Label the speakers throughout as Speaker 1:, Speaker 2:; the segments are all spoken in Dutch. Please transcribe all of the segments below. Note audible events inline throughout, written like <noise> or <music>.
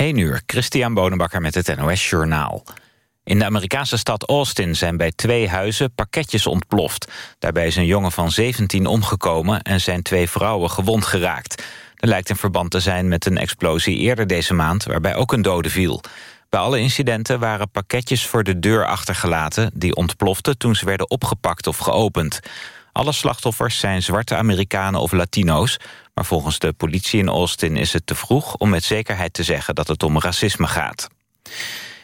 Speaker 1: 1 uur, Christian Bonenbakker met het NOS Journaal. In de Amerikaanse stad Austin zijn bij twee huizen pakketjes ontploft. Daarbij is een jongen van 17 omgekomen en zijn twee vrouwen gewond geraakt. Er lijkt een verband te zijn met een explosie eerder deze maand... waarbij ook een dode viel. Bij alle incidenten waren pakketjes voor de deur achtergelaten... die ontploften toen ze werden opgepakt of geopend. Alle slachtoffers zijn zwarte Amerikanen of Latino's... maar volgens de politie in Austin is het te vroeg om met zekerheid te zeggen dat het om racisme gaat.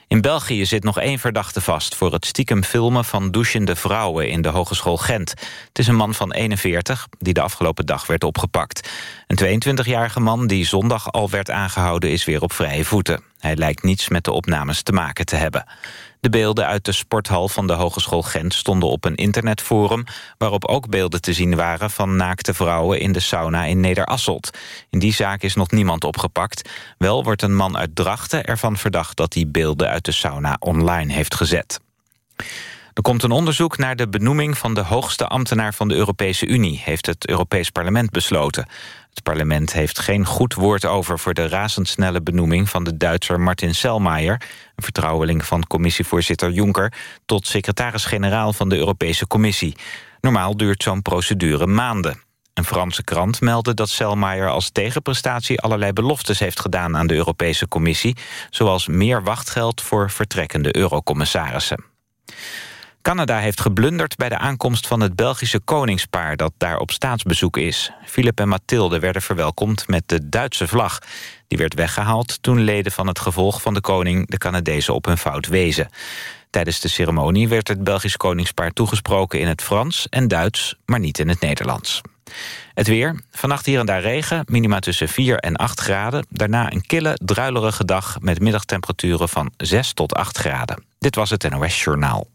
Speaker 1: In België zit nog één verdachte vast voor het stiekem filmen van douchende vrouwen in de Hogeschool Gent. Het is een man van 41 die de afgelopen dag werd opgepakt. Een 22-jarige man die zondag al werd aangehouden is weer op vrije voeten. Hij lijkt niets met de opnames te maken te hebben. De beelden uit de sporthal van de Hogeschool Gent stonden op een internetforum... waarop ook beelden te zien waren van naakte vrouwen in de sauna in Nederasselt. In die zaak is nog niemand opgepakt. Wel wordt een man uit Drachten ervan verdacht dat hij beelden uit de sauna online heeft gezet. Er komt een onderzoek naar de benoeming van de hoogste ambtenaar van de Europese Unie, heeft het Europees Parlement besloten. Het parlement heeft geen goed woord over voor de razendsnelle benoeming van de Duitser Martin Selmayr, een vertrouweling van commissievoorzitter Juncker, tot secretaris-generaal van de Europese Commissie. Normaal duurt zo'n procedure maanden. Een Franse krant meldde dat Selmayr als tegenprestatie allerlei beloftes heeft gedaan aan de Europese Commissie, zoals meer wachtgeld voor vertrekkende eurocommissarissen. Canada heeft geblunderd bij de aankomst van het Belgische koningspaar... dat daar op staatsbezoek is. Philip en Mathilde werden verwelkomd met de Duitse vlag. Die werd weggehaald toen leden van het gevolg van de koning... de Canadezen op hun fout wezen. Tijdens de ceremonie werd het Belgisch koningspaar toegesproken in het Frans en Duits... maar niet in het Nederlands. Het weer. Vannacht hier en daar regen. Minima tussen 4 en 8 graden. Daarna een kille, druilerige dag met middagtemperaturen van 6 tot 8 graden. Dit was het NOS Journaal.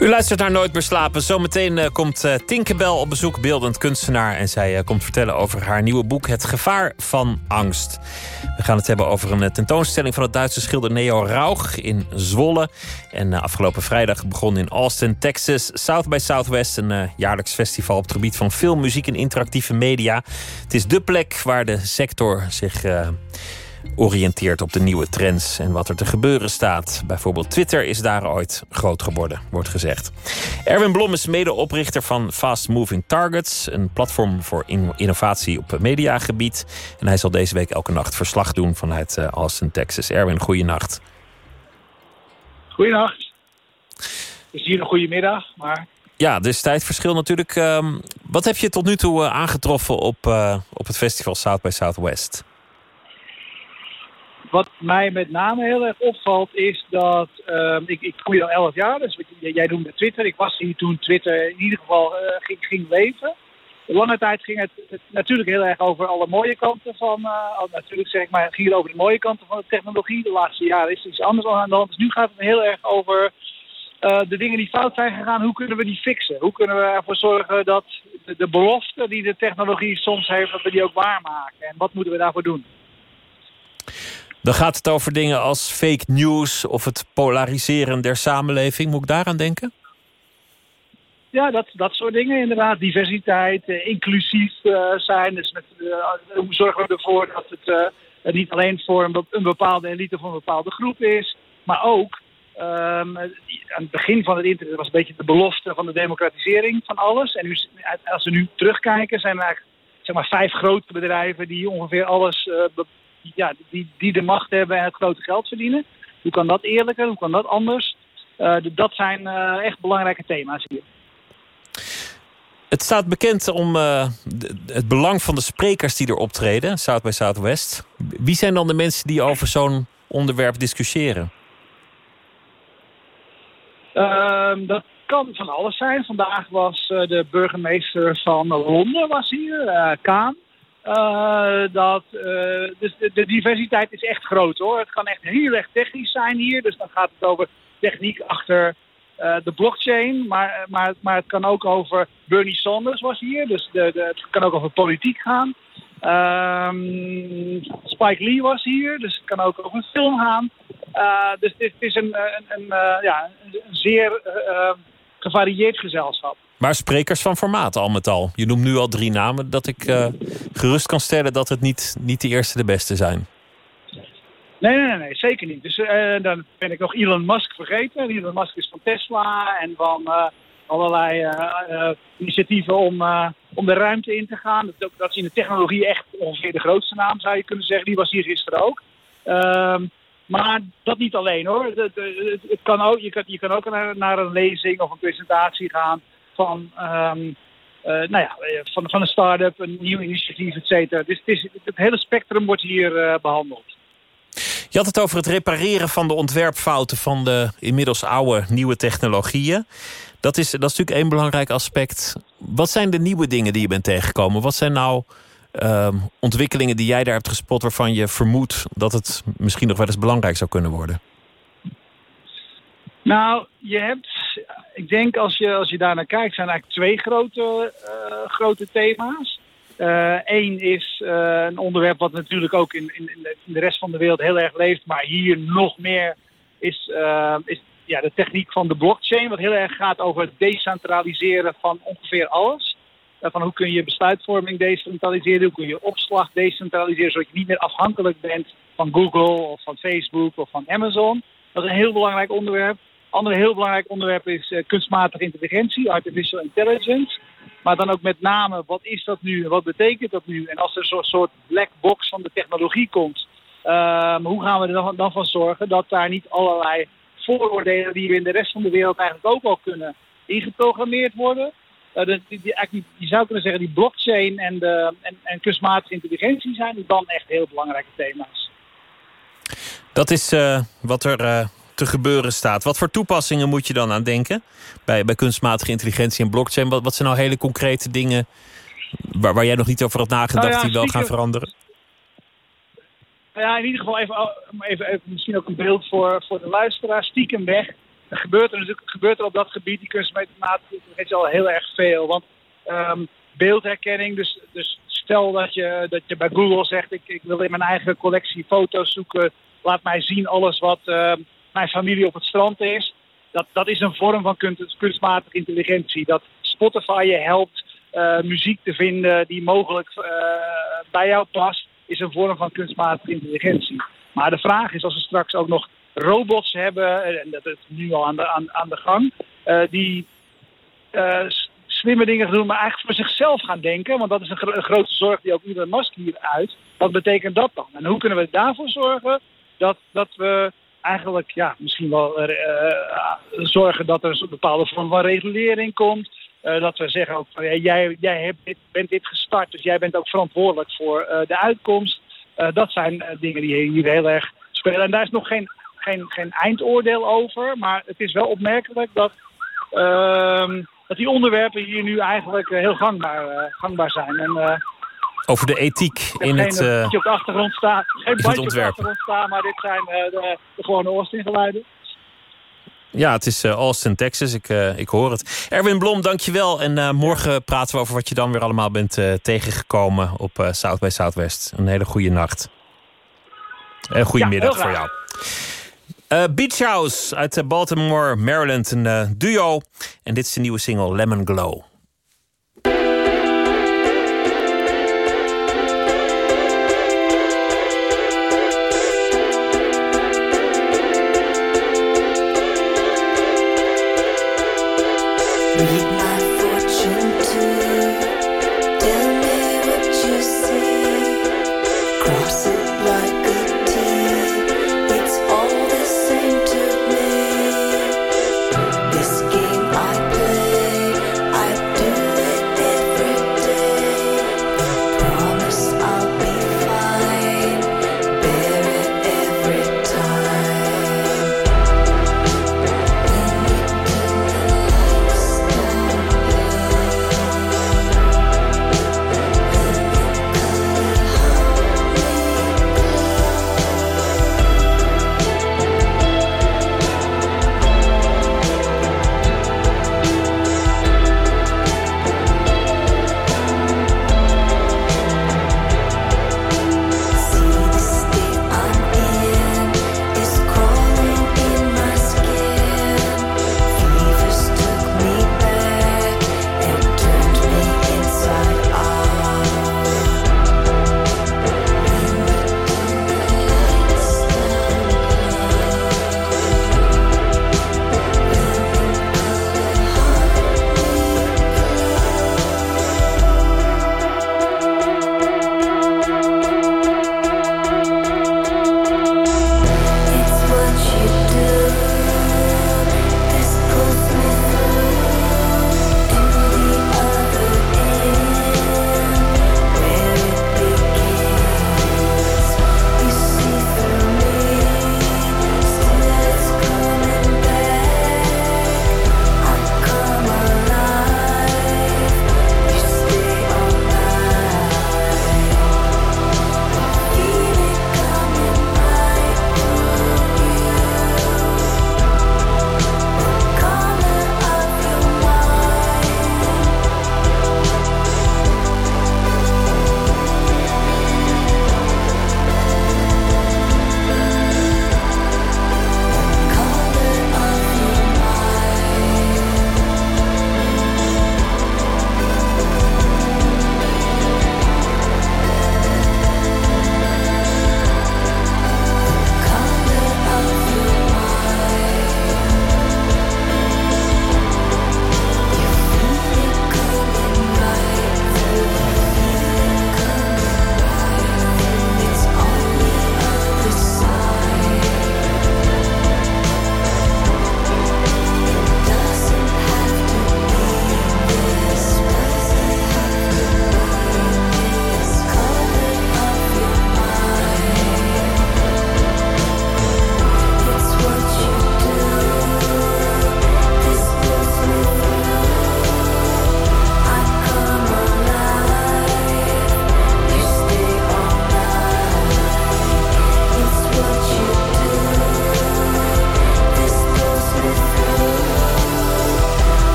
Speaker 2: U luistert naar Nooit meer slapen. Zometeen uh, komt uh, Tinkerbell op bezoek, beeldend kunstenaar. En zij uh, komt vertellen over haar nieuwe boek Het Gevaar van Angst. We gaan het hebben over een tentoonstelling van het Duitse schilder Neo Rauch in Zwolle. En afgelopen vrijdag begon in Austin, Texas, South by Southwest... een jaarlijks festival op het gebied van film, muziek en interactieve media. Het is de plek waar de sector zich oriënteert op de nieuwe trends en wat er te gebeuren staat. Bijvoorbeeld Twitter is daar ooit groot geworden, wordt gezegd. Erwin Blom is medeoprichter van Fast Moving Targets, een platform voor innovatie op mediagebied. En hij zal deze week elke nacht verslag doen vanuit eh, Austin, Texas. Erwin, goeienacht.
Speaker 3: Goeienacht. Het is hier een goede middag, maar...
Speaker 2: Ja, dus tijdverschil natuurlijk. Ehm, wat heb je tot nu toe eh, aangetroffen op, uh, op het festival South by Southwest?
Speaker 3: Wat mij met name heel erg opvalt is dat uh, ik, ik kom hier al elf jaar, dus jij noemde Twitter. Ik was hier toen Twitter in ieder geval uh, ging, ging leven. Lange tijd ging het, natuurlijk heel erg over alle mooie kanten van, uh, natuurlijk zeg ik maar, ging het over de mooie kanten van de technologie. De laatste jaren is iets anders aan de hand. Dus nu gaat het heel erg over uh, de dingen die fout zijn gegaan. Hoe kunnen we die fixen? Hoe kunnen we ervoor zorgen dat de, de beloften die de technologie soms heeft, dat we die ook waarmaken? En wat moeten we daarvoor doen?
Speaker 2: Dan gaat het over dingen als fake news of het polariseren der samenleving. Moet ik daaraan denken?
Speaker 3: Ja, dat, dat soort dingen inderdaad. Diversiteit, eh, inclusief uh, zijn. Dus met, uh, hoe zorgen we ervoor dat het uh, niet alleen voor een, bepaalde elite of een bepaalde groep is, maar ook um, aan het begin van het internet was een beetje de belofte van de democratisering van alles. En nu, als we nu terugkijken, zijn er eigenlijk zeg maar, vijf grote bedrijven die ongeveer alles ja, die, die de macht hebben en het grote geld verdienen. Hoe kan dat eerlijker? Hoe kan dat anders? Uh, dat zijn uh, echt belangrijke thema's hier.
Speaker 2: Het staat bekend om uh, het belang van de sprekers die er optreden, South by Southwest. Wie zijn dan de mensen die over zo'n onderwerp discussiëren?
Speaker 3: Ehm, dat kan van alles zijn. Vandaag was de burgemeester van Londen was hier, Kaan. Uh, dat, uh, dus de, diversiteit is echt groot hoor. Het kan echt heel erg technisch zijn hier. Dus dan gaat het over techniek achter uh, de blockchain. Maar, maar, maar het kan ook over Bernie Sanders was hier. Dus de, de, het kan ook over politiek gaan. Ehm, Spike Lee was hier, dus het kan ook over een film gaan. Dus dit is een, een, een ja, een zeer gevarieerd gezelschap.
Speaker 2: Maar sprekers van formaat al met al. Je noemt nu al drie namen dat ik gerust kan stellen dat het niet, niet de eerste de beste zijn.
Speaker 3: Nee, nee, nee, zeker niet. Dus dan ben ik nog Elon Musk vergeten. Elon Musk is van Tesla en van allerlei initiatieven om, om de ruimte in te gaan. Dat, dat is in de technologie echt ongeveer de grootste naam, zou je kunnen zeggen. Die was hier gisteren ook. Ehm, maar dat niet alleen hoor. Het, kan ook, je, kan, je kan ook naar, naar, een lezing of een presentatie gaan van, um, uh, nou ja, van, van een start-up, een nieuw initiatief, et cetera. Dus het, is, het hele spectrum wordt hier uh, behandeld.
Speaker 2: Je had het over het repareren van de ontwerpfouten van de inmiddels oude nieuwe technologieën. Dat is, dat is natuurlijk één belangrijk aspect. Wat zijn de nieuwe dingen die je bent tegengekomen? Wat zijn nou uh, ontwikkelingen die jij daar hebt gespot waarvan je vermoedt dat het misschien nog wel eens belangrijk zou kunnen worden?
Speaker 3: Nou, je hebt, ik denk als je, als je daar naar kijkt, zijn eigenlijk twee grote, uh, grote thema's. Eén uh, is uh, een onderwerp wat natuurlijk ook in, in, in, de rest van de wereld heel erg leeft, maar hier nog meer is, is ja, de techniek van de blockchain, wat heel erg gaat over het decentraliseren van ongeveer alles van hoe kun je besluitvorming decentraliseren, hoe kun je opslag decentraliseren, zodat je niet meer afhankelijk bent van Google of van Facebook of van Amazon. Dat is een heel belangrijk onderwerp. Ander heel belangrijk onderwerp is uh, kunstmatige intelligentie, artificial intelligence. Maar dan ook met name, wat is dat nu en wat betekent dat nu? En als er zo'n soort black box van de technologie komt, uh, hoe gaan we er dan, dan van zorgen dat daar niet allerlei vooroordelen die we in de rest van de wereld eigenlijk ook al kunnen ingeprogrammeerd worden? Uh, die, die, je zou kunnen zeggen, die blockchain en, de, en, en kunstmatige intelligentie zijn dan echt heel belangrijke thema's.
Speaker 2: Dat is uh, wat er te gebeuren staat. Wat voor toepassingen moet je dan aan denken bij, bij kunstmatige intelligentie en blockchain? Wat, wat zijn nou hele concrete dingen waar, waar jij nog niet over had nagedacht nou ja, die wel gaan veranderen?
Speaker 3: Nou ja, in ieder geval even, even, even, misschien ook een beeld voor, voor de luisteraar. Stiekem weg er gebeurt er natuurlijk gebeurt er op dat gebied, die kunstmatige intelligentie, al heel erg veel. Want um, beeldherkenning, dus, dus stel dat je, dat je bij Google zegt: ik, ik wil in mijn eigen collectie foto's zoeken, laat mij zien alles wat uh, mijn familie op het strand is. Dat, dat is een vorm van kunst, kunstmatige intelligentie. Dat Spotify je helpt uh, muziek te vinden die mogelijk uh, bij jou past, is een vorm van kunstmatige intelligentie. Maar de vraag is, als we straks ook nog robots hebben, en dat is nu al aan de, aan, aan de gang, die slimme dingen doen, maar eigenlijk voor zichzelf gaan denken. Want dat is een grote zorg die ook Elon Musk hier uit. Wat betekent dat dan? En hoe kunnen we daarvoor zorgen dat, dat we eigenlijk ja, misschien wel uh, zorgen dat er een bepaalde vorm van regulering komt. Uh, dat we zeggen ook van ja, jij, jij hebt bent dit gestart, dus jij bent ook verantwoordelijk voor de uitkomst. Dat zijn dingen die hier heel erg spelen. En daar is nog geen geen, geen eindoordeel over. Maar het is wel opmerkelijk dat, uh, dat die onderwerpen hier nu eigenlijk eh, heel gangbaar, gangbaar zijn. En,
Speaker 2: over de ethiek in het,
Speaker 3: uh, op de achtergrond staat. Geen bandje op de achtergrond staan, maar dit zijn de, de gewone Austin-geluiden.
Speaker 2: Ja, het is Austin, Texas. Ik, ik hoor het. Erwin Blom, dankjewel. En morgen praten we over wat je dan weer allemaal bent tegengekomen op South by Southwest. Een hele goede nacht. En goede ja, voor jou. Beach House uit Baltimore, Maryland. Een duo. En dit is de nieuwe single Lemon Glow.
Speaker 4: I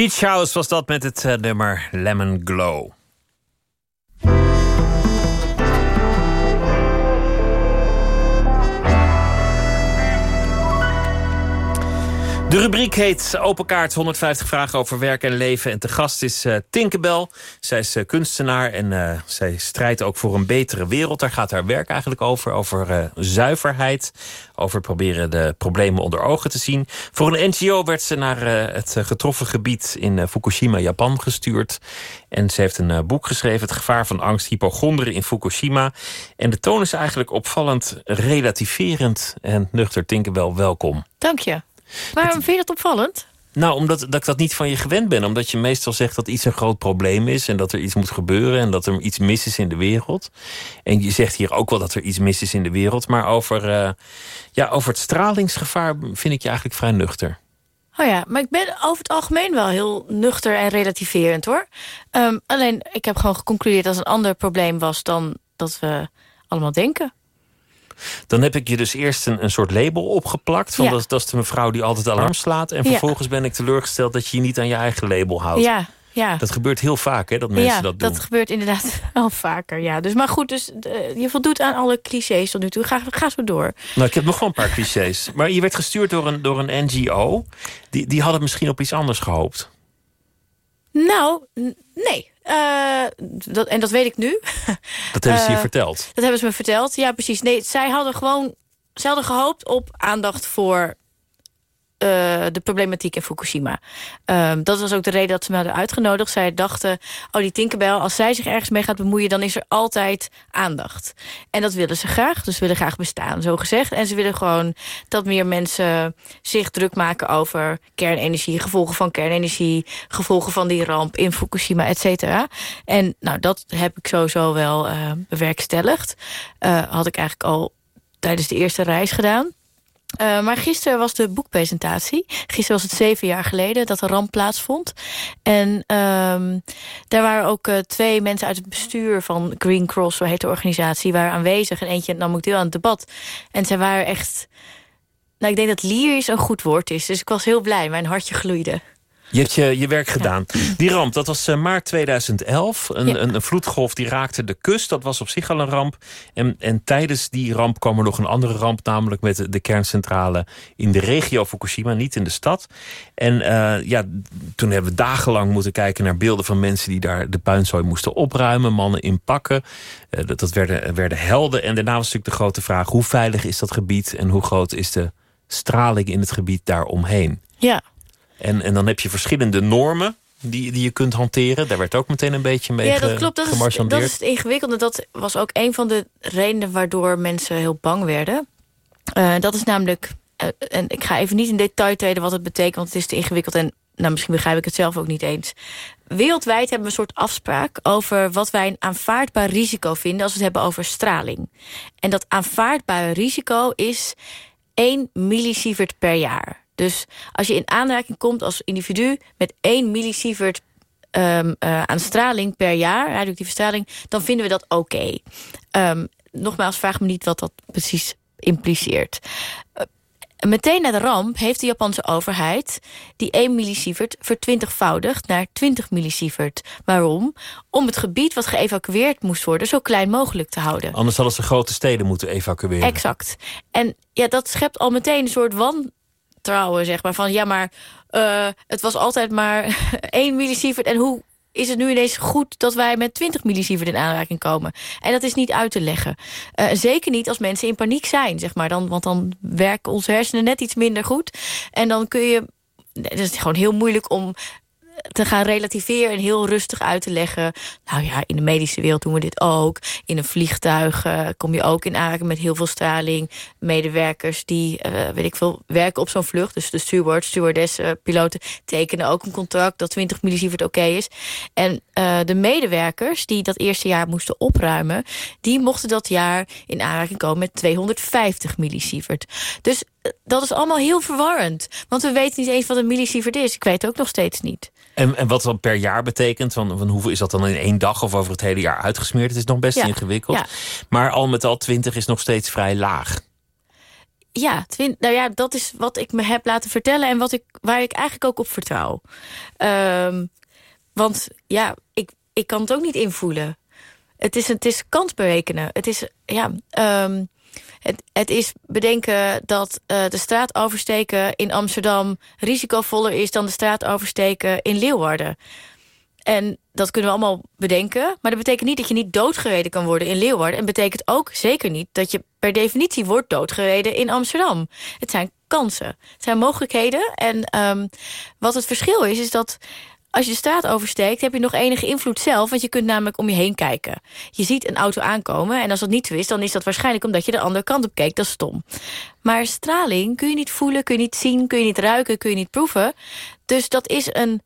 Speaker 2: Beach House was dat met het uh, nummer Lemon Glow. De rubriek heet Open Kaart 150 vragen over werk en leven. En te gast is uh, Tinkerbell. Zij is uh, kunstenaar en uh, zij strijdt ook voor een betere wereld. Daar gaat haar werk eigenlijk over. Over zuiverheid. Over proberen de problemen onder ogen te zien. Voor een NGO werd ze naar het getroffen gebied in Fukushima, Japan gestuurd. En ze heeft een boek geschreven, Het gevaar van angst, hypochonderen in Fukushima. En de toon is eigenlijk opvallend relativerend. En nuchter Tinkerbell, welkom.
Speaker 4: Dank je. Waarom vind je dat opvallend?
Speaker 2: Nou, omdat dat ik dat niet van je gewend ben. Omdat je meestal zegt dat iets een groot probleem is... en dat er iets moet gebeuren en dat er iets mis is in de wereld. En je zegt hier ook wel dat er iets mis is in de wereld. Maar over, uh, ja, over het stralingsgevaar vind ik je eigenlijk vrij nuchter.
Speaker 4: Oh ja, maar ik ben over het algemeen wel heel nuchter en relativerend hoor. Um, alleen, ik heb gewoon geconcludeerd dat het een ander probleem was... dan dat we allemaal denken.
Speaker 2: Dan heb ik je dus eerst een, een soort label opgeplakt. Van dat, dat, is de mevrouw die altijd alarm slaat. En vervolgens ben ik teleurgesteld dat je je niet aan je eigen label houdt.
Speaker 4: Ja, ja.
Speaker 2: Dat gebeurt heel vaak, hè, dat mensen dat doen.
Speaker 4: dat gebeurt inderdaad <laughs> wel vaker, ja. Dus, maar goed, dus, uh, je voldoet aan alle clichés tot nu toe. Ga, ga zo door.
Speaker 2: Nou, ik heb nog wel een paar clichés. Maar je werd gestuurd door een, door een NGO. Die, die hadden misschien op iets anders gehoopt.
Speaker 4: Nou, nee. Uh, dat, en dat weet ik nu. <laughs>
Speaker 2: Dat hebben ze je uh, verteld?
Speaker 4: Dat hebben ze me verteld, ja precies. Nee, zij hadden gewoon... Ze hadden gehoopt op aandacht voor uh, de problematiek in Fukushima. Um, dat was ook de reden dat ze me hadden uitgenodigd. Zij dachten, oh die Tinkerbell, als zij zich ergens mee gaat bemoeien... dan is er altijd aandacht. En dat willen ze graag, dus ze willen graag bestaan, zo gezegd. En ze willen gewoon dat meer mensen zich druk maken over kernenergie... gevolgen van kernenergie, gevolgen van die ramp in Fukushima, et cetera. En nou, dat heb ik sowieso wel uh, bewerkstelligd. Uh, had ik eigenlijk al tijdens de eerste reis gedaan. Uh, maar gisteren was de boekpresentatie. Gisteren was het zeven jaar geleden dat de ramp plaatsvond. En um, daar waren ook uh, twee mensen uit het bestuur van Green Cross, zo heet de organisatie, waren aanwezig. En eentje nam ook deel aan het debat. En zij waren echt... Nou, ik denk dat lyrisch een goed woord is. Dus ik was heel blij. Mijn hartje gloeide.
Speaker 2: Je hebt je, je werk gedaan. Die ramp, dat was uh, maart 2011. Een, ja. een, een, vloedgolf die raakte de kust. Dat was op zich al een ramp. En, en tijdens die ramp kwam er nog een andere ramp... namelijk met de, de kerncentrale in de regio Fukushima, niet in de stad. En uh, ja, toen hebben we dagenlang moeten kijken naar beelden van mensen... die daar de puinzooi moesten opruimen, mannen in pakken. Uh, dat, dat werden, werden helden. En daarna was natuurlijk de grote vraag... hoe veilig is dat gebied en hoe groot is de straling in het gebied daaromheen?
Speaker 4: Ja.
Speaker 2: En, en dan heb je verschillende normen die, die je kunt hanteren. Daar werd ook meteen een beetje mee
Speaker 4: Ja, dat klopt. Dat is, dat is het ingewikkelde. Dat was ook een van de redenen waardoor mensen heel bang werden. Uh, dat is namelijk... Uh, en ik ga even niet in detail treden wat het betekent... want het is te ingewikkeld en nou, misschien begrijp ik het zelf ook niet eens. Wereldwijd hebben we een soort afspraak over wat wij een aanvaardbaar risico vinden... als we het hebben over straling. En dat aanvaardbare risico is 1 millisievert per jaar. Dus als je in aanraking komt als individu met 1 millisievert um, uh, aan straling per jaar, radioactieve straling, dan vinden we dat oké. Okay. Um, nogmaals, vraag me niet wat dat precies impliceert. Uh, meteen na de ramp heeft de Japanse overheid die 1 millisievert vertwintigvoudigd naar 20 millisievert. Waarom? Om het gebied wat geëvacueerd moest worden zo klein mogelijk te houden.
Speaker 2: Anders hadden ze grote steden moeten evacueren.
Speaker 4: Exact. En ja, dat schept al meteen een soort wan trouwen, zeg maar. Van ja, maar uh, het was altijd maar <laughs> 1 millisievert. En hoe is het nu ineens goed dat wij met 20 millisievert in aanraking komen? En dat is niet uit te leggen. Uh, zeker niet als mensen in paniek zijn, zeg maar. Dan, want dan werken onze hersenen net iets minder goed. En dan kun je... Het is gewoon heel moeilijk om te gaan relativeren en heel rustig uit te leggen. Nou ja, in de medische wereld doen we dit ook. In een vliegtuig uh, kom je ook in aanraking met heel veel straling. Medewerkers die, uh, weet ik veel, werken op zo'n vlucht. Dus de steward, stewardessen, piloten tekenen ook een contract dat 20 millisievert oké is. En uh, de medewerkers die dat eerste jaar moesten opruimen, die mochten dat jaar in aanraking komen met 250 millisievert. Dus dat is allemaal heel verwarrend. Want we weten niet eens wat een millisievert is. Ik weet het ook nog steeds niet.
Speaker 2: En, en wat dat per jaar betekent, van, van hoeveel is dat dan in één dag of over het hele jaar uitgesmeerd? Het is nog best ja. ingewikkeld. Ja. Maar al met al 20 is nog steeds vrij laag.
Speaker 4: Ja, nou ja, dat is wat ik me heb laten vertellen... en wat ik, waar ik eigenlijk ook op vertrouw. Ehm, want ja, ik, ik kan het ook niet invoelen. Het is, het is kans berekenen. Het is, ja... Um, het, het, is bedenken dat uh, de straat oversteken in Amsterdam... risicovoller is dan de straat oversteken in Leeuwarden. En dat kunnen we allemaal bedenken. Maar dat betekent niet dat je niet doodgereden kan worden in Leeuwarden. En betekent ook zeker niet dat je per definitie wordt doodgereden in Amsterdam. Het zijn kansen. Het zijn mogelijkheden. En um, wat het verschil is, is dat als je de straat oversteekt, heb je nog enige invloed zelf. Want je kunt namelijk om je heen kijken. Je ziet een auto aankomen en als dat niet zo is... dan is dat waarschijnlijk omdat je de andere kant op keek. Dat is stom. Maar straling kun je niet voelen, kun je niet zien... kun je niet ruiken, kun je niet proeven. Dus dat is een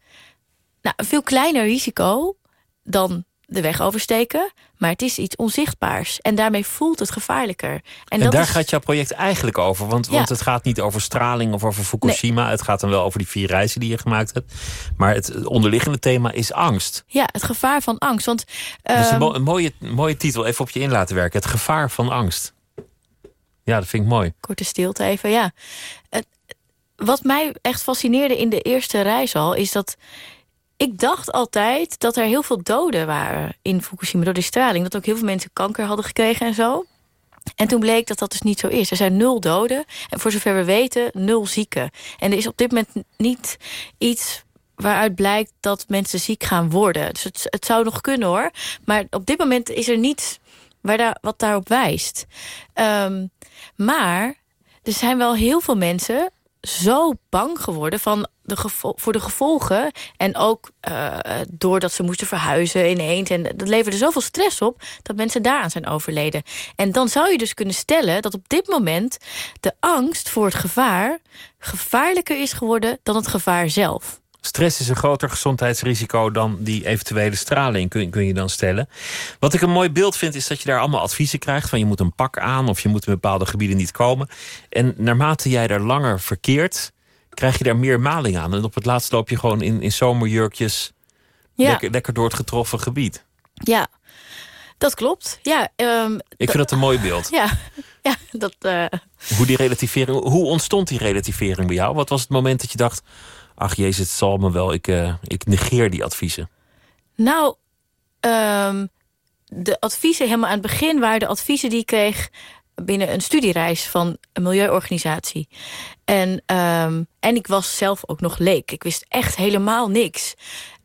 Speaker 4: nou, een veel kleiner risico dan de weg oversteken. Maar het is iets onzichtbaars. En daarmee voelt het gevaarlijker.
Speaker 2: En, en daar gaat jouw project eigenlijk over. Want, want het gaat niet over straling of over Fukushima. Het gaat dan wel over die vier reizen die je gemaakt hebt. Maar het onderliggende thema is angst.
Speaker 4: Ja, het gevaar van angst. Want,
Speaker 2: Dat is een, ehm, een, mooie, mooie titel. Even op je in laten werken. Het gevaar van angst. Ja, dat vind ik mooi.
Speaker 4: Korte stilte even, ja. Wat mij echt fascineerde in de eerste reis al... is dat ik dacht altijd dat er heel veel doden waren in Fukushima door de straling. Dat ook heel veel mensen kanker hadden gekregen en zo. En toen bleek dat dat dus niet zo is. Er zijn nul doden en voor zover we weten nul zieken. En er is op dit moment niet iets waaruit blijkt dat mensen ziek gaan worden. Dus het, het zou nog kunnen hoor. Maar op dit moment is er niets waar daar, wat daarop wijst. Um, maar er zijn wel heel veel mensen zo bang geworden van de voor de gevolgen. En ook uh, doordat ze moesten verhuizen ineens. En dat leverde zoveel stress op dat mensen daaraan zijn overleden. En dan zou je dus kunnen stellen dat op dit moment... de angst voor het gevaar gevaarlijker is geworden dan het gevaar zelf.
Speaker 2: Stress is een groter gezondheidsrisico dan die eventuele straling, kun, kun je dan stellen. Wat ik een mooi beeld vind, is dat je daar allemaal adviezen krijgt... van je moet een pak aan of je moet in bepaalde gebieden niet komen. En naarmate jij daar langer verkeert, krijg je daar meer maling aan. En op het laatst loop je gewoon in, in zomerjurkjes ja. lekker, lekker door het getroffen gebied.
Speaker 4: Ja, dat klopt. Ja, um,
Speaker 2: ik vind dat een mooi beeld. <laughs>
Speaker 4: Ja, ja dat... Uh...
Speaker 2: Hoe, die relativering, hoe ontstond die relativering bij jou? Wat was het moment dat je dacht ach jezus, het zal me wel, ik, uh, ik negeer die adviezen?
Speaker 4: Nou, um, de adviezen helemaal aan het begin waren de adviezen die ik kreeg binnen een studiereis van een milieuorganisatie. En, um, en ik was zelf ook nog leek. Ik wist echt helemaal niks.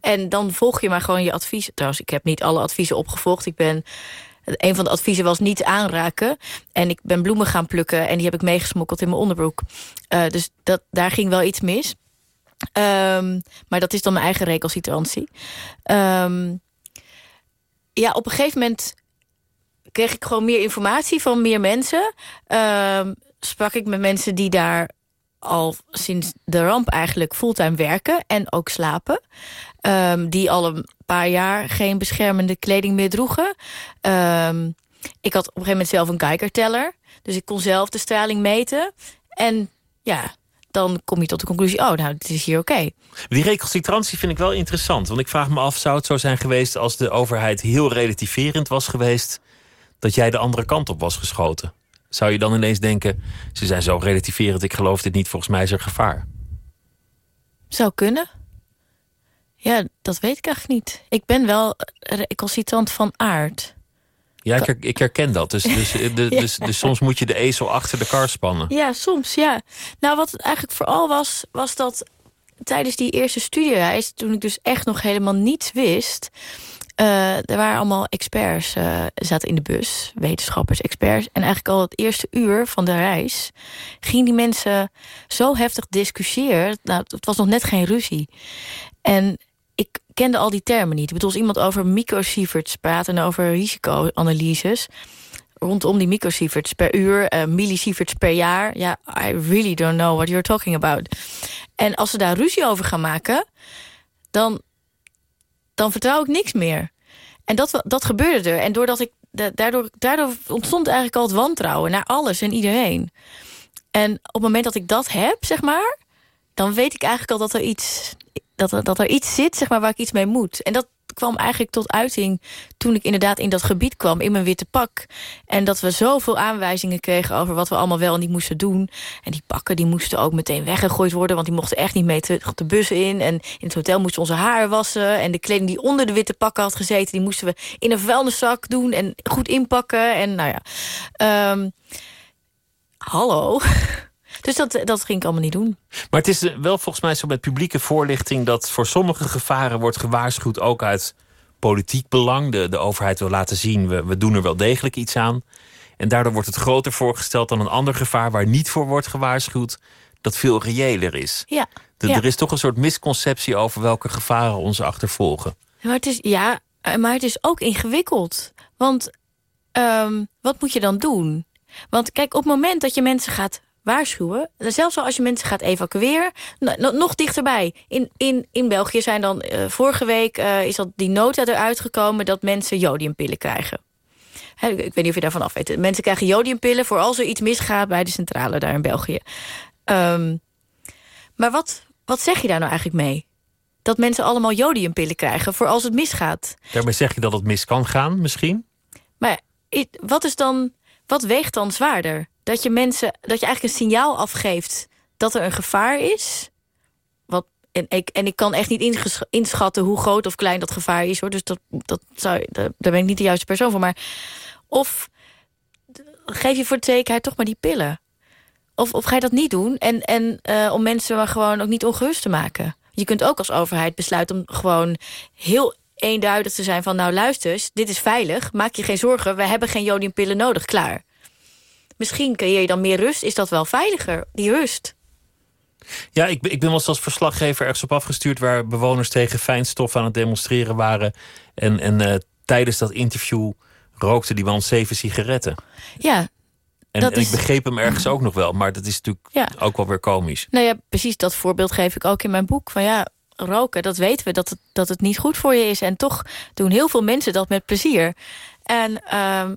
Speaker 4: En dan volg je maar gewoon je adviezen. Trouwens, ik heb niet alle adviezen opgevolgd. Ik ben een van de adviezen was niet aanraken. En ik ben bloemen gaan plukken en die heb ik meegesmokkeld in mijn onderbroek. Uh, dus dat, daar ging wel iets mis. Um, maar dat is dan mijn eigen recalcitrantie. Um, ja, op een gegeven moment kreeg ik gewoon meer informatie van meer mensen. Um, sprak ik met mensen die daar al sinds de ramp eigenlijk fulltime werken en ook slapen. Die al een paar jaar geen beschermende kleding meer droegen. Ik had op een gegeven moment zelf een kijkerteller. Dus ik kon zelf de straling meten. En ja, dan kom je tot de conclusie, oh, nou, het is hier oké.
Speaker 2: Die recalcitrantie vind ik wel interessant. Want ik vraag me af, zou het zo zijn geweest... als de overheid heel relativerend was geweest... dat jij de andere kant op was geschoten? Zou je dan ineens denken, ze zijn zo relativerend... ik geloof dit niet, volgens mij is er gevaar?
Speaker 4: Zou kunnen. Ja, dat weet ik eigenlijk niet. Ik ben wel recalcitrant van aard.
Speaker 2: Ja, ik, ik herken dat. Dus, dus, <laughs> eh, dus, dus, soms moet je de ezel achter de kar spannen.
Speaker 4: Ja, soms, ja. Nou, wat eigenlijk vooral was, was dat tijdens die eerste studiereis... toen ik dus echt nog helemaal niets wist... Uh, er waren allemaal experts, uh, zaten in de bus, wetenschappers, experts. En eigenlijk al het eerste uur van de reis... gingen die mensen zo heftig discussiëren. Nou, het was nog net geen ruzie. En kende al die termen niet. Ik bedoel, als iemand over microsieverts praat... en over risicoanalyses rondom die microsieverts per uur... Uh, millisieverts per jaar. Ja, I really don't know what you're talking about. En als ze daar ruzie over gaan maken... dan, dan vertrouw ik niks meer. En dat, dat gebeurde er. En doordat ik, daardoor, daardoor ontstond eigenlijk al het wantrouwen... naar alles en iedereen. En op het moment dat ik dat heb, zeg maar... dan weet ik eigenlijk al dat er iets dat dat er iets zit zeg maar, waar ik iets mee moet. En dat, kwam eigenlijk tot uiting toen ik inderdaad in dat gebied kwam, in mijn witte pak. En dat we zoveel aanwijzingen kregen over wat we allemaal wel en niet moesten doen. En die pakken die moesten ook meteen weggegooid worden, want die mochten echt niet mee terug de bus in. En in het hotel moesten onze haar wassen. En de kleding die onder de witte pakken had gezeten, die moesten we in een vuilniszak doen en goed inpakken. En nou ja, ehm, hallo. <laughs> Dus dat, dat ging ik allemaal niet doen.
Speaker 2: Maar het is eh, wel volgens mij zo met publieke voorlichting dat voor sommige gevaren wordt gewaarschuwd ook uit politiek belang. De, de overheid wil laten zien, we, we doen er wel degelijk iets aan. En daardoor wordt het groter voorgesteld dan een ander gevaar waar niet voor wordt gewaarschuwd, dat veel reëler is.
Speaker 4: Ja.
Speaker 2: De-
Speaker 4: ja.
Speaker 2: Er is toch een soort misconceptie over welke gevaren ons achtervolgen.
Speaker 4: Maar het is, ja, eh, maar het is ook ingewikkeld. Want ehm, wat moet je dan doen? Want kijk, op het moment dat je mensen gaat waarschuwen... zelfs al als je mensen gaat evacueren, no- no- nog dichterbij. In, in, in België zijn dan eh, vorige week eh, is dat die nota eruit gekomen... dat mensen jodiumpillen krijgen. Ik ik weet niet of je daarvan af weet. Mensen krijgen jodiumpillen voor als er iets misgaat... bij de centrale daar in België. Ehm, maar wat, wat zeg je daar nou eigenlijk mee? Dat mensen allemaal jodiumpillen krijgen voor als het misgaat.
Speaker 2: Daarmee zeg je dat het mis kan gaan, misschien?
Speaker 4: Maar wat is dan, wat weegt dan zwaarder? Dat je mensen, dat je eigenlijk een signaal afgeeft dat er een gevaar is. Wat, en, ik, en ik kan echt niet inschatten hoe groot of klein dat gevaar is hoor. Dus dat, dat zou, daar ben ik niet de juiste persoon voor. Maar of geef je voor de zekerheid toch maar die pillen. Of, of ga je dat niet doen? En, en eh, om mensen maar gewoon ook niet ongerust te maken. Je kunt ook als overheid besluiten om gewoon heel eenduidig te zijn van... nou luister dit is veilig, maak je geen zorgen... we hebben geen jodiumpillen nodig, klaar. Misschien creëer je dan meer rust, is dat wel veiliger, die rust.
Speaker 2: Ja, ik, ben- ik ben wel eens als verslaggever ergens op afgestuurd... waar bewoners tegen fijnstof aan het demonstreren waren. En, en eh, tijdens dat interview rookte die man zeven sigaretten.
Speaker 4: Ja,
Speaker 2: En,
Speaker 4: Dat
Speaker 2: en ik begreep hem ergens ook nog wel. Maar dat is natuurlijk
Speaker 4: Ja.
Speaker 2: ook wel weer komisch.
Speaker 4: nou ja, precies dat voorbeeld geef ik ook in mijn boek. Van ja, roken, dat weten we, dat het, dat het niet goed voor je is. En toch doen heel veel mensen dat met plezier. En ehm,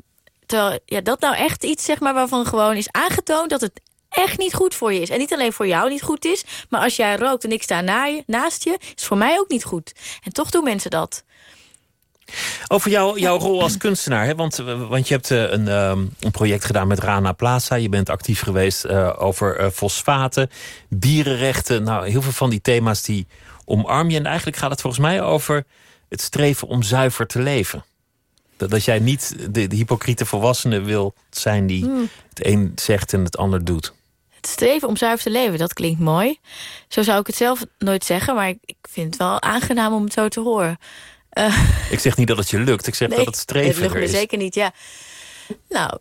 Speaker 4: ja, dat nou echt iets zeg maar, waarvan gewoon is aangetoond... dat het echt niet goed voor je is. En niet alleen voor jou niet goed is... maar als jij rookt en ik sta na je, naast je... is voor mij ook niet goed. En toch doen mensen dat.
Speaker 2: Over jou, jouw rol als kunstenaar. Hè? Want, want je hebt eh, een, ehm, een project gedaan met Rana Plaza. Je bent actief geweest eh, over eh, fosfaten, dierenrechten. Nou, heel veel van die thema's die omarm je. En eigenlijk gaat het volgens mij over het streven om zuiver te leven. Dat, dat jij niet de, de hypocriete volwassene wil zijn die het een zegt en het ander doet.
Speaker 4: Het streven om zuiver te leven, dat klinkt mooi. Zo zou ik het zelf nooit zeggen... maar ik, ik vind het wel aangenaam om het zo te horen.
Speaker 2: Ik zeg niet dat het je lukt. Ik zeg dat het
Speaker 4: het
Speaker 2: streven
Speaker 4: lukt
Speaker 2: er
Speaker 4: me
Speaker 2: is.
Speaker 4: zeker niet, ja. Nou,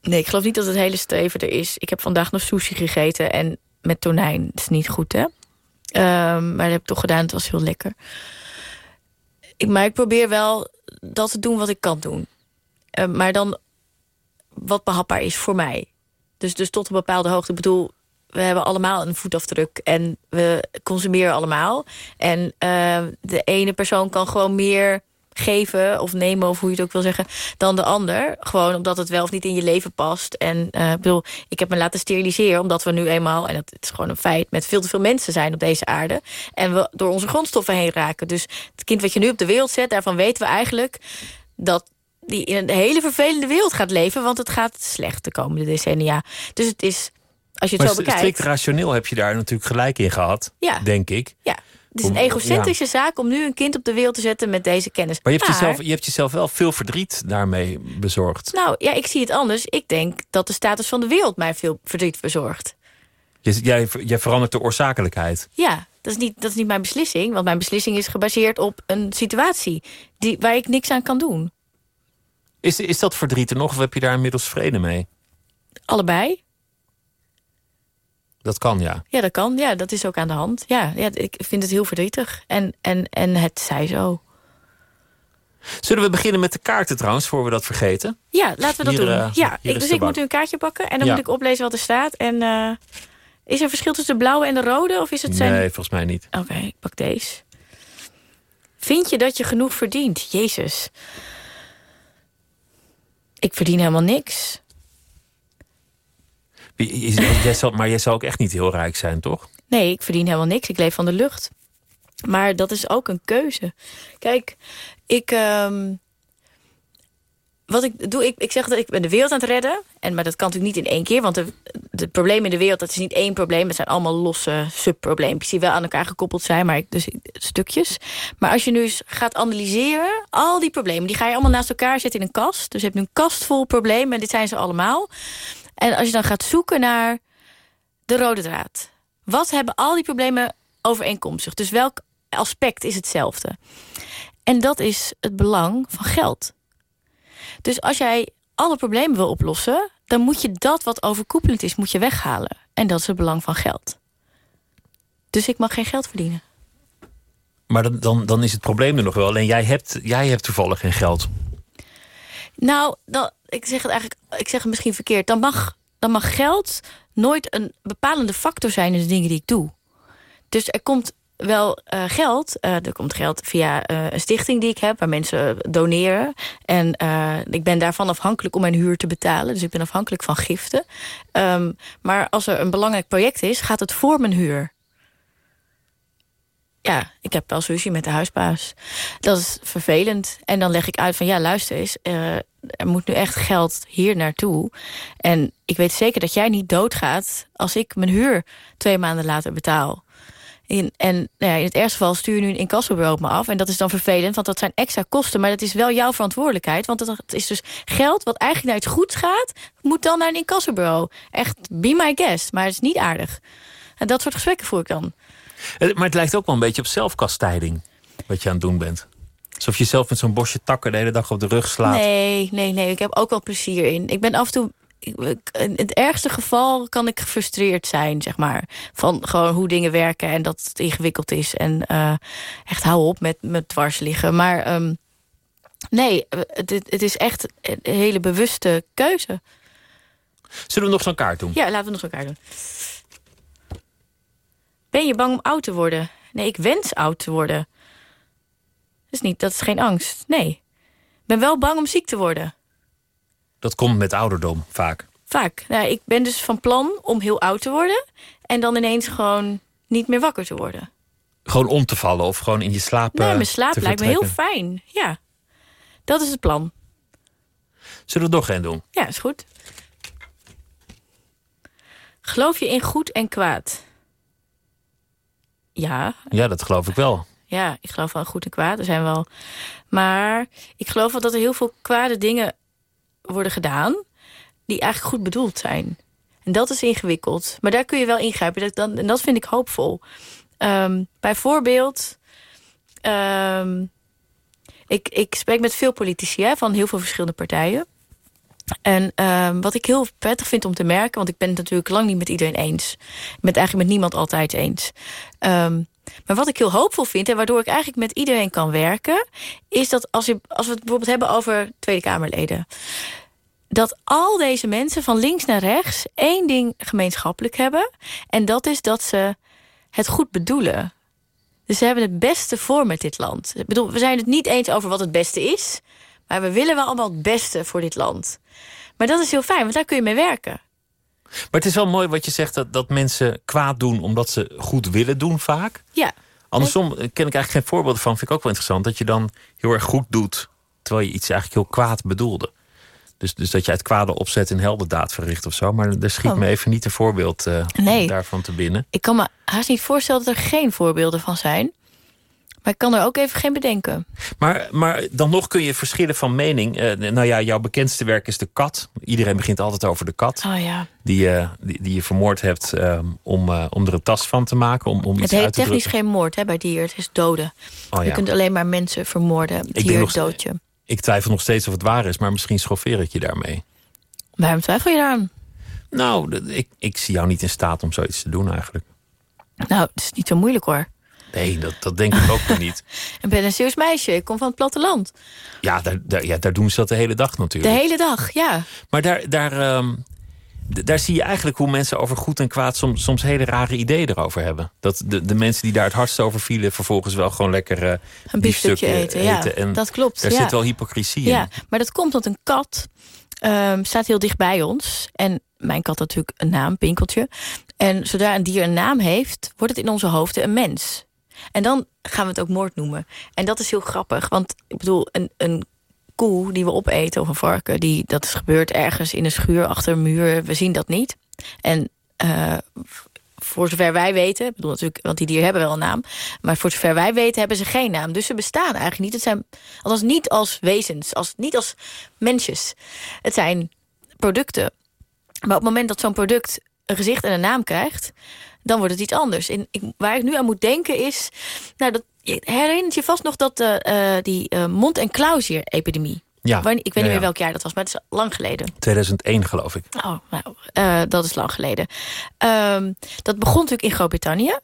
Speaker 4: nee, ik geloof niet dat het hele streven er is. Ik heb vandaag nog sushi gegeten en met tonijn. Dat is niet goed, hè? Ehm, maar dat heb ik toch gedaan, het was heel lekker. Ik, maar ik probeer wel dat te doen wat ik kan doen. Eh, maar dan wat behapbaar is voor mij. Dus, dus tot een bepaalde hoogte. Ik bedoel, we hebben allemaal een voetafdruk. En we consumeren allemaal. En eh, de ene persoon kan gewoon meer geven of nemen, of hoe je het ook wil zeggen, dan de ander. Gewoon omdat het wel of niet in je leven past. En ik bedoel, ik heb me laten steriliseren, omdat we nu eenmaal, en dat is gewoon een feit, met veel te veel mensen zijn op deze aarde. En we door onze grondstoffen heen raken. Dus het kind wat je nu op de wereld zet, daarvan weten we eigenlijk dat die in een hele vervelende wereld gaat leven, want het gaat slecht de komende decennia. Dus het is, als je het
Speaker 2: Maar
Speaker 4: zo
Speaker 2: st- strikt
Speaker 4: bekijkt,
Speaker 2: rationeel heb je daar natuurlijk gelijk in gehad,
Speaker 4: Ja.
Speaker 2: denk ik.
Speaker 4: ja, het is een egocentrische zaak om nu een kind op de wereld te zetten met deze kennis.
Speaker 2: Maar je hebt, jezelf, je hebt jezelf wel veel verdriet daarmee bezorgd.
Speaker 4: Nou ja, ik zie het anders. Ik denk dat de status van de wereld mij veel verdriet bezorgt.
Speaker 2: Jij, jij verandert de oorzakelijkheid.
Speaker 4: Ja, dat is, niet, dat is niet mijn beslissing. Want mijn beslissing is gebaseerd op een situatie die, waar ik niks aan kan doen.
Speaker 2: Is, is dat verdriet er nog of heb je daar inmiddels vrede mee?
Speaker 4: Allebei.
Speaker 2: Dat kan, ja.
Speaker 4: Ja, dat kan. Ja, dat is ook aan de hand. Ja, ja ik vind het heel verdrietig. En, en, en het zij zo.
Speaker 2: Zullen we beginnen met de kaarten trouwens, voor we dat vergeten?
Speaker 4: Ja, laten we dat
Speaker 2: Hier,
Speaker 4: doen.
Speaker 2: eh,
Speaker 4: ja, ik, dus ik moet nu een kaartje pakken. En dan
Speaker 2: Ja.
Speaker 4: moet ik oplezen wat er staat. En eh, is er verschil tussen de blauwe en de rode? Of is het zijn...
Speaker 2: Nee, volgens mij niet.
Speaker 4: Oké, ik pak deze. Vind je dat je genoeg verdient? Jezus. Ik verdien helemaal niks.
Speaker 2: Maar jij zal ook echt niet heel rijk zijn, toch?
Speaker 4: Nee, ik verdien helemaal niks. Ik leef van de lucht. Maar dat is ook een keuze. Kijk, ik... ehm, wat ik doe, ik, ik zeg dat ik ben de wereld aan het redden. En, maar dat kan natuurlijk niet in één keer. Want de problemen in de wereld, dat is niet één probleem. Het zijn allemaal losse subprobleempjes die wel aan elkaar gekoppeld zijn. Maar dus stukjes. Maar als je nu eens gaat analyseren, al die problemen... die ga je allemaal naast elkaar zetten in een kast. Dus je hebt nu een kast vol problemen. En dit zijn ze allemaal. En als je dan gaat zoeken naar de rode draad. Wat hebben al die problemen overeenkomstig? Dus welk aspect is hetzelfde? En dat is het belang van geld. Dus als jij alle problemen wil oplossen... dan moet je dat wat overkoepelend is, moet je weghalen. En dat is het belang van geld. Dus ik mag geen geld verdienen.
Speaker 2: Maar dan, dan, is het probleem er nog wel. Alleen jij hebt, jij hebt toevallig geen geld.
Speaker 4: Nou, ik zeg het eigenlijk, ik zeg het misschien verkeerd. Dan mag, dan mag geld nooit een bepalende factor zijn in de dingen die ik doe. Dus er komt wel eh, geld. eh, er komt geld via eh, een stichting die ik heb, waar mensen doneren. En ik ben daarvan afhankelijk om mijn huur te betalen. Dus ik ben afhankelijk van giften. Ehm, maar als er een belangrijk project is, gaat het voor mijn huur. Ja, ik heb wel sushi met de huisbaas. Dat is vervelend. En dan leg ik uit van ja, luister eens. eh, er moet nu echt geld hier naartoe. En ik weet zeker dat jij niet doodgaat... als ik mijn huur twee maanden later betaal. In, en nou ja, in het ergste geval stuur je nu een incassobureau op me af. En dat is dan vervelend, want dat zijn extra kosten. Maar dat is wel jouw verantwoordelijkheid. Want het is dus geld wat eigenlijk naar iets goeds gaat... moet dan naar een incassobureau. Echt, be my guest. Maar het is niet aardig. En dat soort gesprekken voer ik dan.
Speaker 2: Eh, Maar het lijkt ook wel een beetje op zelfkastijding. Wat je aan het doen bent. Alsof je zelf met zo'n bosje takken de hele dag op de rug slaat.
Speaker 4: Nee, nee, nee. Ik heb ook wel plezier in. Ik ben af en toe... In het ergste geval kan ik gefrustreerd zijn, zeg maar. Van gewoon hoe dingen werken en dat het ingewikkeld is. En eh, echt hou op met, met dwars liggen. Maar ehm, nee, eh, het, het is echt een hele bewuste keuze.
Speaker 2: Zullen we nog zo'n kaart doen?
Speaker 4: Ja, laten we nog elkaar doen. Ben je bang om oud te worden? Nee, ik wens oud te worden. Dat is, niet, dat is geen angst. Nee. Ik ben wel bang om ziek te worden.
Speaker 2: Dat komt met ouderdom vaak.
Speaker 4: Vaak. Nou, ik ben dus van plan om heel oud te worden... en dan ineens gewoon niet meer wakker te worden.
Speaker 2: Gewoon om te vallen of gewoon in je slaap
Speaker 4: Nee,
Speaker 2: eh,
Speaker 4: mijn slaap lijkt me heel fijn. Ja, dat is het plan.
Speaker 2: Zullen we er nog één doen?
Speaker 4: Ja, is goed. Geloof je in goed en kwaad? Ja,
Speaker 2: Ja, dat geloof ik wel.
Speaker 4: ja, ik geloof wel goed en kwaad. Er zijn wel... Maar ik geloof wel dat er heel veel kwade dingen worden gedaan... die eigenlijk goed bedoeld zijn. En dat is ingewikkeld. Maar daar kun je wel ingrijpen. Dat, dan, en dat vind ik hoopvol. Ehm, bijvoorbeeld... ehm, ik, ik spreek met veel politici hè, van heel veel verschillende partijen. En ehm, wat ik heel prettig vind om te merken... want ik ben het natuurlijk lang niet met iedereen eens. Ik ben het eigenlijk met niemand altijd eens. Ehm, maar wat ik heel hoopvol vind... en waardoor ik eigenlijk met iedereen kan werken... is dat als, je, als we het bijvoorbeeld hebben over Tweede Kamerleden... dat al deze mensen van links naar rechts... één ding gemeenschappelijk hebben. En dat is dat ze het goed bedoelen. Dus ze hebben het beste voor met dit land. Ik bedoel, we zijn het niet eens over wat het beste is... maar we willen wel allemaal het beste voor dit land. Maar dat is heel fijn, want daar kun je mee werken.
Speaker 2: Maar het is wel mooi wat je zegt dat, dat mensen kwaad doen omdat ze goed willen doen vaak.
Speaker 4: Ja,
Speaker 2: Andersom eh, ken ik eigenlijk geen voorbeelden van. Vind ik ook wel interessant. Dat je dan heel erg goed doet. Terwijl je iets eigenlijk heel kwaad bedoelde. Dus, dus dat je uit kwade opzet een heldendaad verricht of zo. Maar er schiet
Speaker 4: Oh.
Speaker 2: me even niet een voorbeeld eh,
Speaker 4: Nee.
Speaker 2: daarvan te binnen.
Speaker 4: ik kan me haast niet voorstellen dat er geen voorbeelden van zijn. Maar ik kan er ook even geen bedenken.
Speaker 2: Maar, maar dan nog kun je verschillen van mening. Eh, nou ja, jouw bekendste werk is de kat. Iedereen begint altijd over de kat.
Speaker 4: Oh ja.
Speaker 2: Die, eh, die, die je vermoord hebt eh, om, eh, om er een tas van te maken. Om, om iets
Speaker 4: Het heet technisch geen moord hè, bij dieren. Het is doden.
Speaker 2: Oh,
Speaker 4: Je
Speaker 2: ja.
Speaker 4: kunt alleen maar mensen vermoorden. Dier dood je.
Speaker 2: Ik twijfel nog steeds of het waar is. Maar misschien schoffeer ik je daarmee.
Speaker 4: Waarom twijfel je daaraan?
Speaker 2: Nou, ik, ik zie jou niet in staat om zoiets te doen eigenlijk.
Speaker 4: Nou, het is niet zo moeilijk hoor.
Speaker 2: Nee, dat, dat denk ik ook <laughs> niet.
Speaker 4: Ik ben een Zeeuws meisje. Ik kom van het platteland.
Speaker 2: Ja daar, daar, ja, daar doen ze dat de hele dag
Speaker 4: De
Speaker 2: natuurlijk.
Speaker 4: hele dag, ja.
Speaker 2: Maar daar, daar, ehm, daar zie je eigenlijk hoe mensen over goed en kwaad soms, soms hele rare ideeën erover hebben. Dat de, de mensen die daar het hardst over vielen, vervolgens wel gewoon lekker eh,
Speaker 4: Een biefstukje eten. Ja,
Speaker 2: En
Speaker 4: dat klopt.
Speaker 2: daar
Speaker 4: ja.
Speaker 2: zit wel hypocrisie in.
Speaker 4: Ja, maar dat komt omdat een kat ehm, staat heel dicht bij ons. En mijn kat had natuurlijk een naam, Pinkeltje. En zodra een dier een naam heeft, wordt het in onze hoofden een mens. En dan gaan we het ook moord noemen. En dat is heel grappig, want ik bedoel, een, een koe die we opeten of een varken, die, dat is gebeurd ergens in een schuur achter een muur. We zien dat niet. En uh, voor zover wij weten, ik bedoel natuurlijk, want die dieren hebben wel een naam, maar voor zover wij weten hebben ze geen naam. Dus ze bestaan eigenlijk niet. Het zijn althans niet als wezens, als, niet als mensjes. Het zijn producten. Maar op het moment dat zo'n product een gezicht en een naam krijgt, dan wordt het iets anders. En ik, waar ik nu aan moet denken is, nou, dat, herinnert je vast nog dat uh, die uh, mond- en klauwzier-epidemie
Speaker 2: ja.
Speaker 4: ik weet niet meer welk jaar dat was, maar het is lang geleden.
Speaker 2: 2001 geloof ik.
Speaker 4: Oh, nou, uh, dat is lang geleden. Um, dat begon natuurlijk in Groot-Brittannië.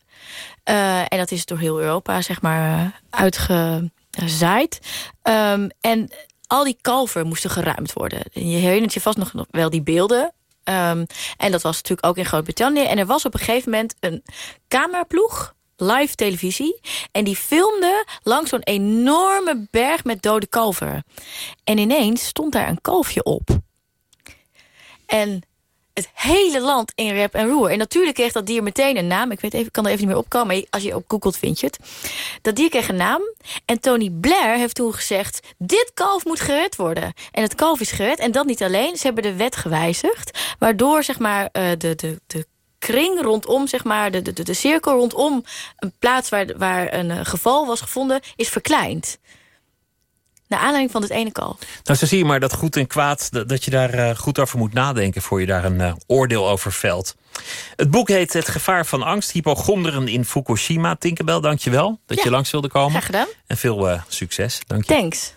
Speaker 4: Uh, en dat is door heel Europa, zeg maar, uitgezaaid. Um, en al die kalveren moesten geruimd worden. Je herinnert je vast nog wel die beelden. Um, en dat was natuurlijk ook in Groot-Brittannië. En er was op een gegeven moment een cameraploeg live televisie. En die filmde langs zo'n enorme berg met dode kalveren. En ineens stond daar een kalfje op. En het hele land in rep en roer. En natuurlijk kreeg dat dier meteen een naam. Ik weet even, kan er even niet meer opkomen, maar als je op googelt vind je het. Dat dier kreeg een naam. En Tony Blair heeft toen gezegd... dit kalf moet gered worden. En het kalf is gered. En dat niet alleen. Ze hebben de wet gewijzigd. Waardoor zeg maar, uh, de, de, de kring rondom, zeg maar, de, de, de cirkel rondom een plaats waar, waar een uh, geval was gevonden, is verkleind. Naar aanleiding van het ene kalf.
Speaker 2: Nou, zo zie je maar dat goed en kwaad, dat, je daar uh, goed over moet nadenken... voor je daar een uh, oordeel over velt. Het boek heet Het gevaar van angst, hypochonderen in Fukushima. Tinkerbell, dank je wel dat
Speaker 4: ja,
Speaker 2: je langs wilde komen.
Speaker 4: Graag gedaan.
Speaker 2: En veel succes, dank je.
Speaker 4: Thanks.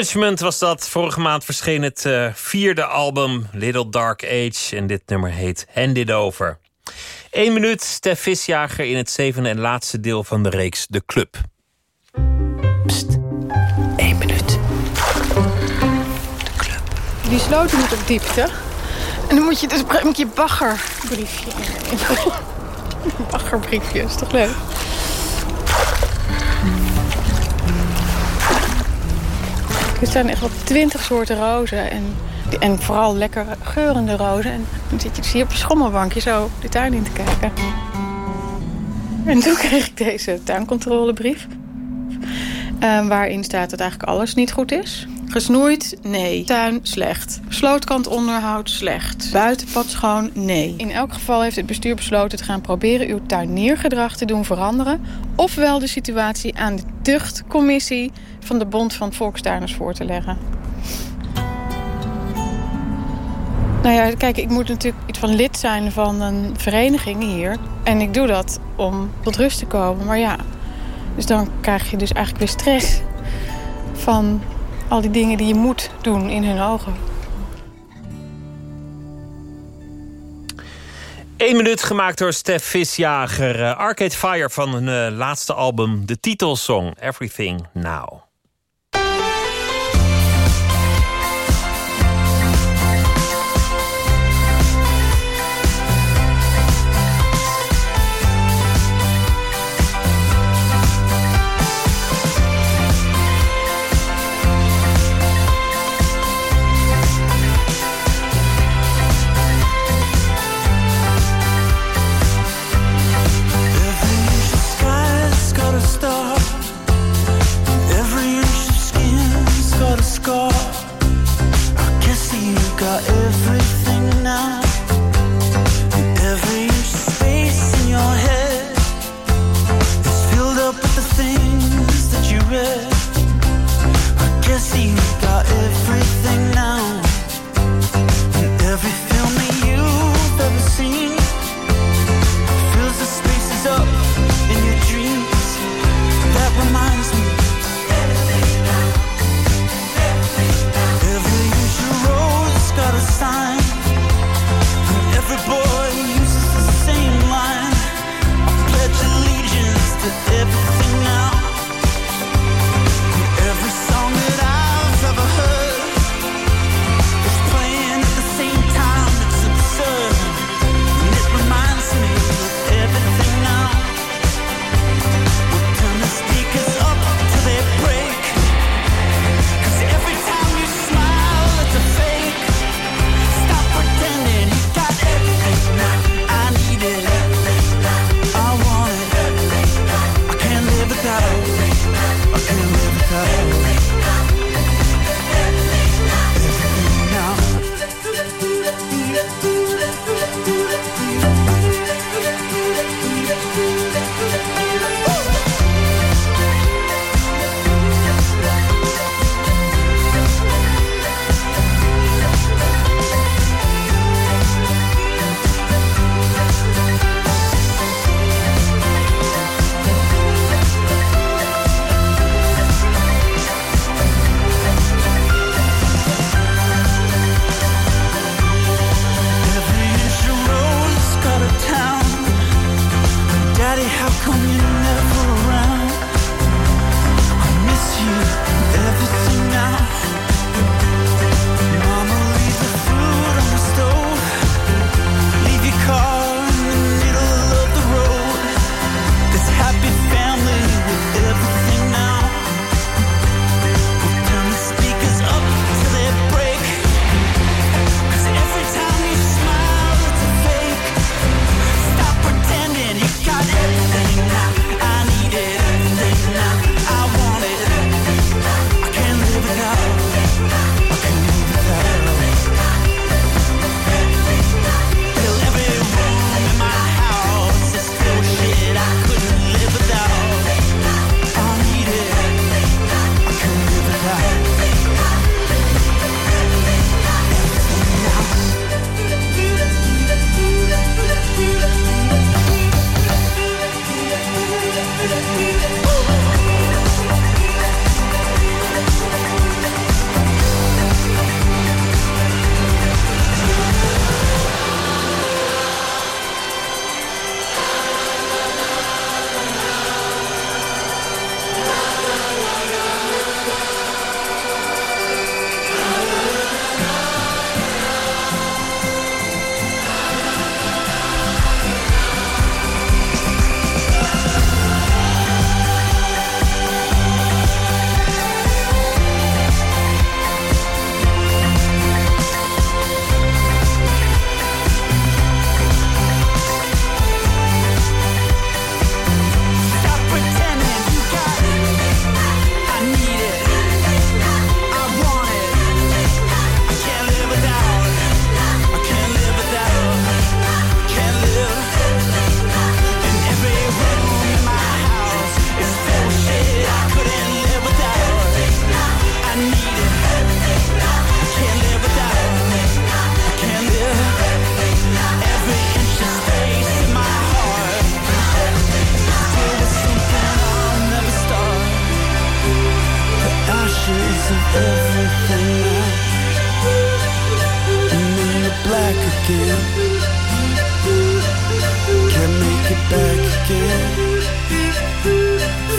Speaker 5: Management was dat. Vorige maand verscheen het uh, vierde album Little Dark Age. En dit nummer heet Hand It Over. Eén minuut, Stef Visjager in het zevende en laatste deel van de reeks De Club.
Speaker 6: Pst, één minuut.
Speaker 7: De Club. Die sloten moet op diepte. En dan moet je dus met je baggerbriefje in. <laughs> baggerbriefje, is toch leuk? Er zijn echt wel twintig soorten rozen. En, en vooral lekker geurende rozen. En dan zit je dus hier op je schommelbankje zo de tuin in te kijken. En toen kreeg ik deze tuincontrolebrief. Uh, waarin staat dat eigenlijk alles niet goed is. Gesnoeid? Nee. Tuin? Slecht. Slootkant onderhoud? Slecht. Buitenpad schoon? Nee. In elk geval heeft het bestuur besloten te gaan proberen uw tuiniergedrag te doen veranderen. Ofwel de situatie aan de tuchtcommissie van de Bond van Volkstuiners voor te leggen. Nou ja, kijk, ik moet natuurlijk iets van lid zijn van een vereniging hier. En ik doe dat om tot rust te komen. Maar ja, dus dan krijg je dus eigenlijk weer stress van al die dingen die je moet doen in hun ogen.
Speaker 5: Eén minuut gemaakt door Stef Visjager. Uh, Arcade Fire van hun uh, laatste album, de titelsong Everything Now.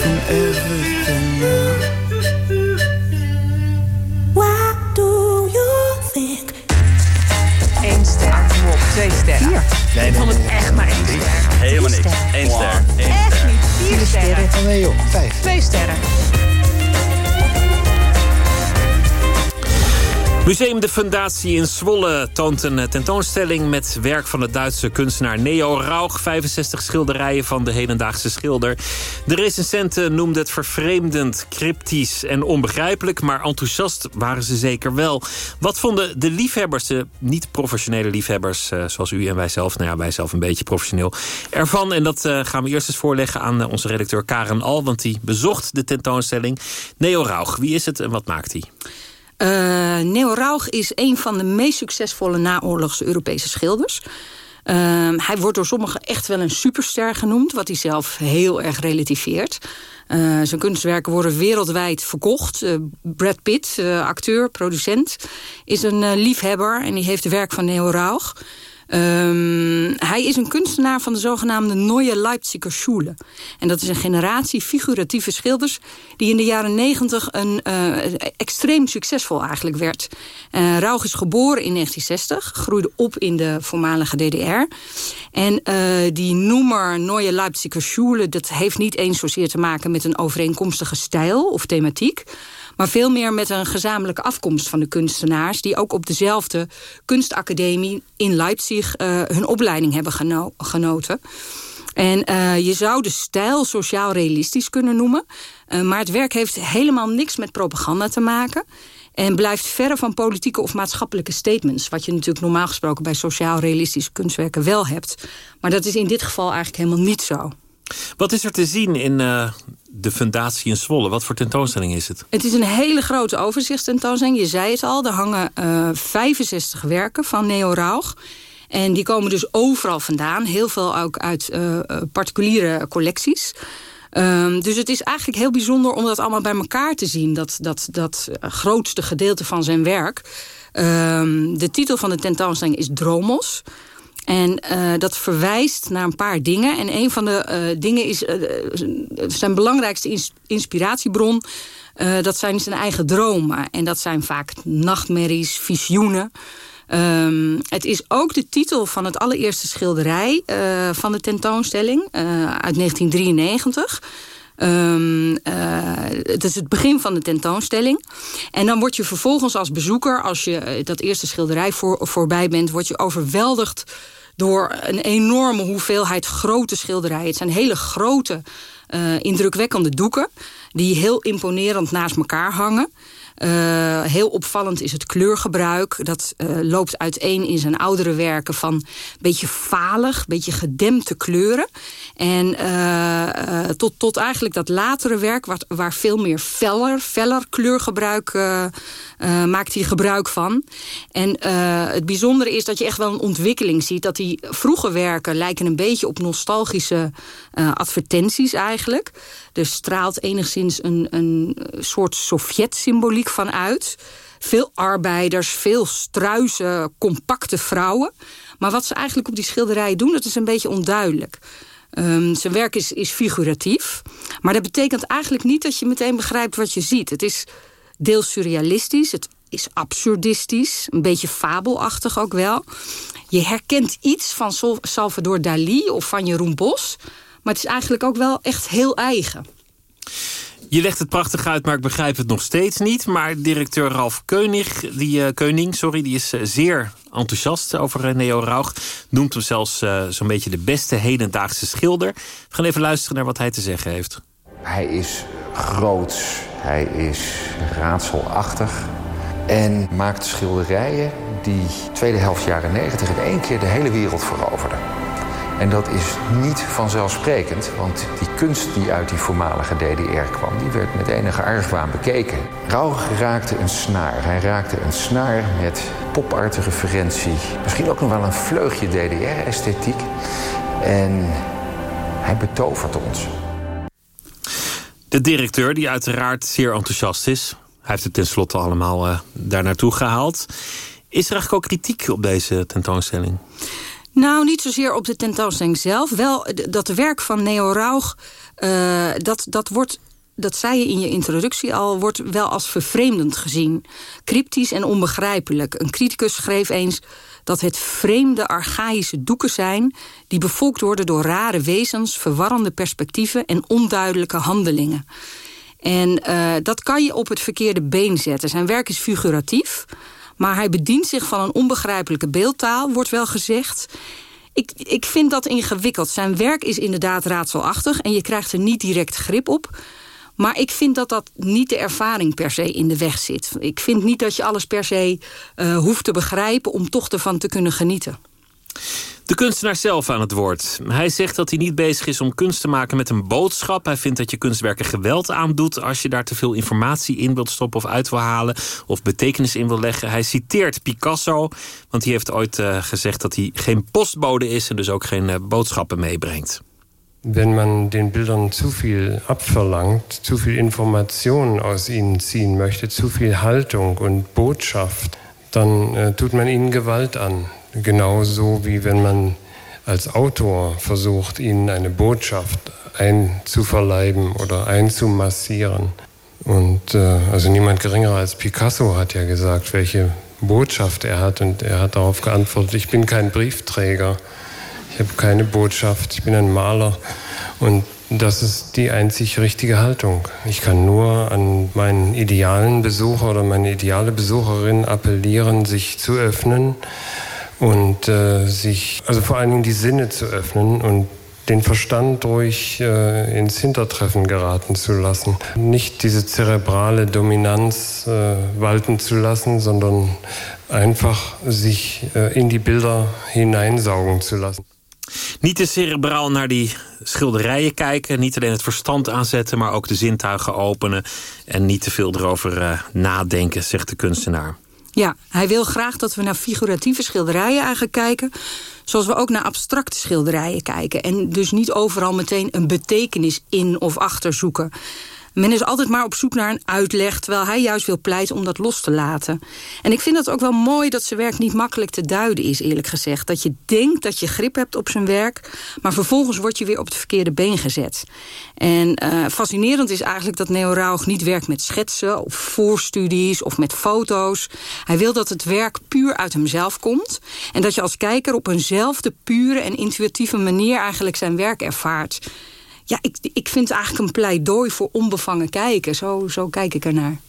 Speaker 8: Everything now. Why do you think?
Speaker 9: Eén ster. Kom op, twee sterren. Vier.
Speaker 10: Nee,
Speaker 9: ik vond het echt maar één ster.
Speaker 10: Helemaal niks. Eén ster. Eén
Speaker 9: Echt
Speaker 10: ster.
Speaker 9: niet. Vier sterren.
Speaker 11: Nee joh, vijf.
Speaker 9: Twee sterren.
Speaker 2: Museum de Fundatie in Zwolle toont een tentoonstelling... met werk van de Duitse kunstenaar Neo Rauch. 65 schilderijen van de hedendaagse schilder. De recensenten noemden het vervreemdend, cryptisch en onbegrijpelijk... maar enthousiast waren ze zeker wel. Wat vonden de liefhebbers, de niet-professionele liefhebbers... eh, zoals u en wij zelf, nou ja, wij zelf een beetje professioneel... ervan? En dat eh, gaan we eerst eens voorleggen aan eh, onze redacteur Karen Al... want die bezocht de tentoonstelling. Neo Rauch, wie is het en wat maakt hij?
Speaker 12: Uh, Neo Rauch is een van de meest succesvolle naoorlogse Europese schilders. Uh, hij wordt door sommigen echt wel een superster genoemd... wat hij zelf heel erg relativeert. Uh, zijn kunstwerken worden wereldwijd verkocht. Brad Pitt, acteur, producent, is een liefhebber... en die heeft het werk van Neo Rauch... Um, hij is een kunstenaar van de zogenaamde Neue Leipziger Schule. En dat is een generatie figuratieve schilders... die in de jaren negentig een uh, extreem succesvol eigenlijk werd. Uh, Rauch is geboren in 1960, groeide op in de voormalige DDR. En uh, die noemer Neue Leipziger Schule... dat heeft niet eens zozeer te maken met een overeenkomstige stijl of thematiek maar veel meer met een gezamenlijke afkomst van de kunstenaars... die ook op dezelfde kunstacademie in Leipzig uh, hun opleiding hebben geno genoten. En uh, je zou de stijl sociaal-realistisch kunnen noemen. Uh, maar het werk heeft helemaal niks met propaganda te maken... En blijft verre van politieke of maatschappelijke statements. Wat je natuurlijk normaal gesproken bij sociaal-realistische kunstwerken wel hebt. Maar dat is in dit geval eigenlijk helemaal niet zo.
Speaker 2: Wat is er te zien in uh, de Fundatie in Zwolle? Wat voor tentoonstelling is het?
Speaker 12: Het is een hele grote overzichtstentoonstelling. Je zei het al, er hangen uh, 65 werken van Neo Rauch. En die komen dus overal vandaan. Heel veel ook uit uh, particuliere collecties. Um, dus het is eigenlijk heel bijzonder om dat allemaal bij elkaar te zien. Dat, dat, dat grootste gedeelte van zijn werk. Um, de titel van de tentoonstelling is Dromos. En uh, dat verwijst naar een paar dingen. En een van de uh, dingen is uh, zijn belangrijkste ins inspiratiebron. dat zijn zijn eigen dromen. En dat zijn vaak nachtmerries, visioenen. Um, het is ook de titel van het allereerste schilderij van de tentoonstelling uit 1993. Um, uh, het is het begin van de tentoonstelling. En dan word je vervolgens als bezoeker... als je dat eerste schilderij voor, voorbij bent... word je overweldigd door een enorme hoeveelheid grote schilderijen. Het zijn hele grote, uh, indrukwekkende doeken... die heel imponerend naast elkaar hangen. Uh, heel opvallend is het kleurgebruik. Dat uh, loopt uiteen in zijn oudere werken van een beetje falig, beetje gedempte kleuren. En uh, tot, tot eigenlijk dat latere werk, wat, waar veel meer feller, feller kleurgebruik maakt hij gebruik van. En het bijzondere is dat je echt wel een ontwikkeling ziet. Dat die vroege werken lijken een beetje op nostalgische advertenties eigenlijk. Er straalt enigszins een, een soort Sovjet-symboliek vanuit. Veel arbeiders, veel struise, compacte vrouwen. Maar wat ze eigenlijk op die schilderijen doen, dat is een beetje onduidelijk. Um, zijn werk is, is figuratief. Maar dat betekent eigenlijk niet dat je meteen begrijpt wat je ziet. Het is deels surrealistisch, het is absurdistisch. Een beetje fabelachtig ook wel. Je herkent iets van Salvador Dali of van Jeroen Bos... Maar het is eigenlijk ook wel echt heel eigen.
Speaker 2: Je legt het prachtig uit, maar ik begrijp het nog steeds niet. Maar directeur Ralf Keunig, die, uh, Keuning sorry, die is uh, zeer enthousiast over uh, Neo Rauch. Noemt hem zelfs zo'n beetje de beste hedendaagse schilder. We gaan even luisteren naar wat hij te zeggen heeft.
Speaker 13: Hij is groot, hij is raadselachtig. En maakt schilderijen die tweede helft jaren negentig in één keer de hele wereld veroverden. En dat is niet vanzelfsprekend, want die kunst die uit die voormalige DDR kwam... die werd met enige argwaan bekeken. Rauch raakte een snaar. Hij raakte een snaar met popartige referentie. Misschien ook nog wel een vleugje DDR-esthetiek. En hij betovert ons.
Speaker 2: De directeur, die uiteraard zeer enthousiast is... hij heeft het tenslotte allemaal uh, daar naartoe gehaald... Is er eigenlijk ook kritiek op deze tentoonstelling?
Speaker 12: Nou, niet zozeer op de tentoonstelling zelf. Wel dat werk van Neo Rauch, uh, dat, dat wordt dat zei je in je introductie al, wordt wel als vervreemdend gezien. Cryptisch en onbegrijpelijk. Een criticus schreef eens dat het vreemde archaïsche doeken zijn... die bevolkt worden door rare wezens, verwarrende perspectieven... en onduidelijke handelingen. En uh, dat kan je op het verkeerde been zetten. Zijn werk is figuratief, maar hij bedient zich van een onbegrijpelijke beeldtaal... wordt wel gezegd... Ik, ik vind dat ingewikkeld. Zijn werk is inderdaad raadselachtig en je krijgt er niet direct grip op. Maar ik vind dat dat niet de ervaring per se in de weg zit. Ik vind niet dat je alles per se uh, hoeft te begrijpen... om toch ervan te kunnen genieten.
Speaker 2: De kunstenaar zelf aan het woord. Hij zegt dat hij niet bezig is om kunst te maken met een boodschap. Hij vindt dat je kunstwerken geweld aandoet... als je daar te veel informatie in wilt stoppen of uit wil halen... of betekenis in wil leggen. Hij citeert Picasso, want die heeft ooit uh, gezegd... dat hij geen postbode is en dus ook geen uh, boodschappen meebrengt.
Speaker 11: wenn man den Bildern zu viel abverlangt, zu viel Information aus ihnen ziehen möchte, zu viel Haltung und Botschaft, dann äh, tut man ihnen Gewalt an. Genauso wie wenn man als Autor versucht, ihnen eine Botschaft einzuverleiben oder einzumassieren. Und äh, also niemand geringer als Picasso hat ja gesagt, welche Botschaft er hat. Und er hat darauf geantwortet, ich bin kein Briefträger. Ich habe keine Botschaft, ich bin ein Maler und das ist die einzig richtige Haltung. Ich kann nur an meinen idealen Besucher oder meine ideale Besucherin appellieren, sich zu öffnen und äh, sich, also vor allen Dingen die Sinne zu öffnen und den Verstand durch äh, ins Hintertreffen geraten zu lassen. Nicht diese zerebrale Dominanz äh, walten zu lassen, sondern einfach sich äh, in die Bilder hineinsaugen zu lassen.
Speaker 2: Niet te cerebraal naar die schilderijen kijken. Niet alleen het verstand aanzetten, maar ook de zintuigen openen. En niet te veel erover uh, nadenken, zegt de kunstenaar.
Speaker 12: Ja, hij wil graag dat we naar figuratieve schilderijen eigenlijk kijken. Zoals we ook naar abstracte schilderijen kijken. En dus niet overal meteen een betekenis in of achter zoeken. Men is altijd maar op zoek naar een uitleg... terwijl hij juist wil pleiten om dat los te laten. En ik vind het ook wel mooi dat zijn werk niet makkelijk te duiden is, eerlijk gezegd. Dat je denkt dat je grip hebt op zijn werk... maar vervolgens word je weer op het verkeerde been gezet. En uh, fascinerend is eigenlijk dat Neo Rauch niet werkt met schetsen... of voorstudies of met foto's. Hij wil dat het werk puur uit hemzelf komt... en dat je als kijker op eenzelfde pure en intuïtieve manier... eigenlijk zijn werk ervaart ja, ik, ik vind het eigenlijk een pleidooi voor onbevangen kijken. Zo, zo kijk ik ernaar.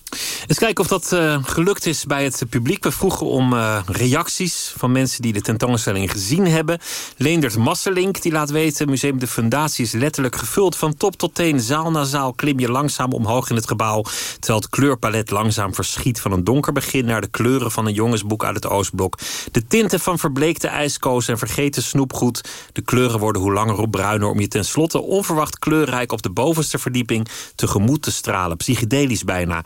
Speaker 2: Eens kijken of dat uh, gelukt is bij het publiek. We vroegen om uh, reacties van mensen die de tentoonstelling gezien hebben. Leendert Masselink die laat weten... Museum de Fundatie is letterlijk gevuld van top tot teen. Zaal na zaal klim je langzaam omhoog in het gebouw... terwijl het kleurpalet langzaam verschiet van een donker begin... naar de kleuren van een jongensboek uit het Oostblok. De tinten van verbleekte ijskoos en vergeten snoepgoed. De kleuren worden hoe langer hoe bruiner... om je tenslotte onverwacht kleurrijk op de bovenste verdieping... tegemoet te stralen, psychedelisch bijna...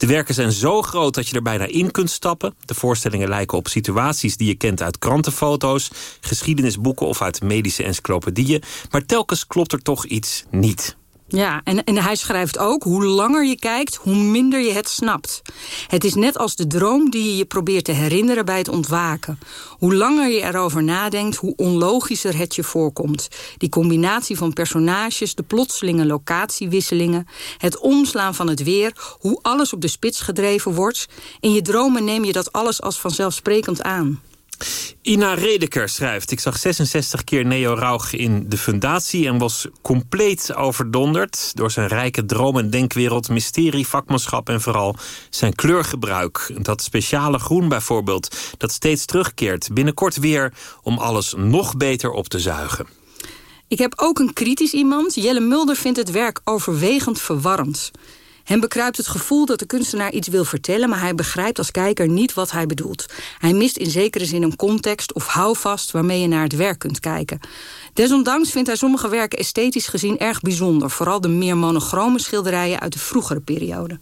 Speaker 2: De werken zijn zo groot dat je er bijna in kunt stappen. De voorstellingen lijken op situaties die je kent uit krantenfoto's... geschiedenisboeken of uit medische encyclopedieën. Maar telkens klopt er toch iets niet.
Speaker 12: Ja, en, hij schrijft ook, hoe langer je kijkt, hoe minder je het snapt. Het is net als de droom die je je probeert te herinneren bij het ontwaken. Hoe langer je erover nadenkt, hoe onlogischer het je voorkomt. Die combinatie van personages, de plotselinge locatiewisselingen... het omslaan van het weer, hoe alles op de spits gedreven wordt. In je dromen neem je dat alles als vanzelfsprekend aan.
Speaker 2: Ina Redeker schrijft... Ik zag 66 keer Neo Rauch in de fundatie... en was compleet overdonderd door zijn rijke droom- en denkwereld... mysterie, vakmanschap en vooral zijn kleurgebruik. Dat speciale groen bijvoorbeeld, dat steeds terugkeert. Binnenkort weer om alles nog beter op te zuigen.
Speaker 12: Ik heb ook een kritisch iemand. Jelle Mulder vindt het werk overwegend verwarrend. Hem bekruipt het gevoel dat de kunstenaar iets wil vertellen... maar hij begrijpt als kijker niet wat hij bedoelt. Hij mist in zekere zin een context of houvast... waarmee je naar het werk kunt kijken. Desondanks vindt hij sommige werken esthetisch gezien erg bijzonder. Vooral de meer monochrome schilderijen uit de vroegere periode.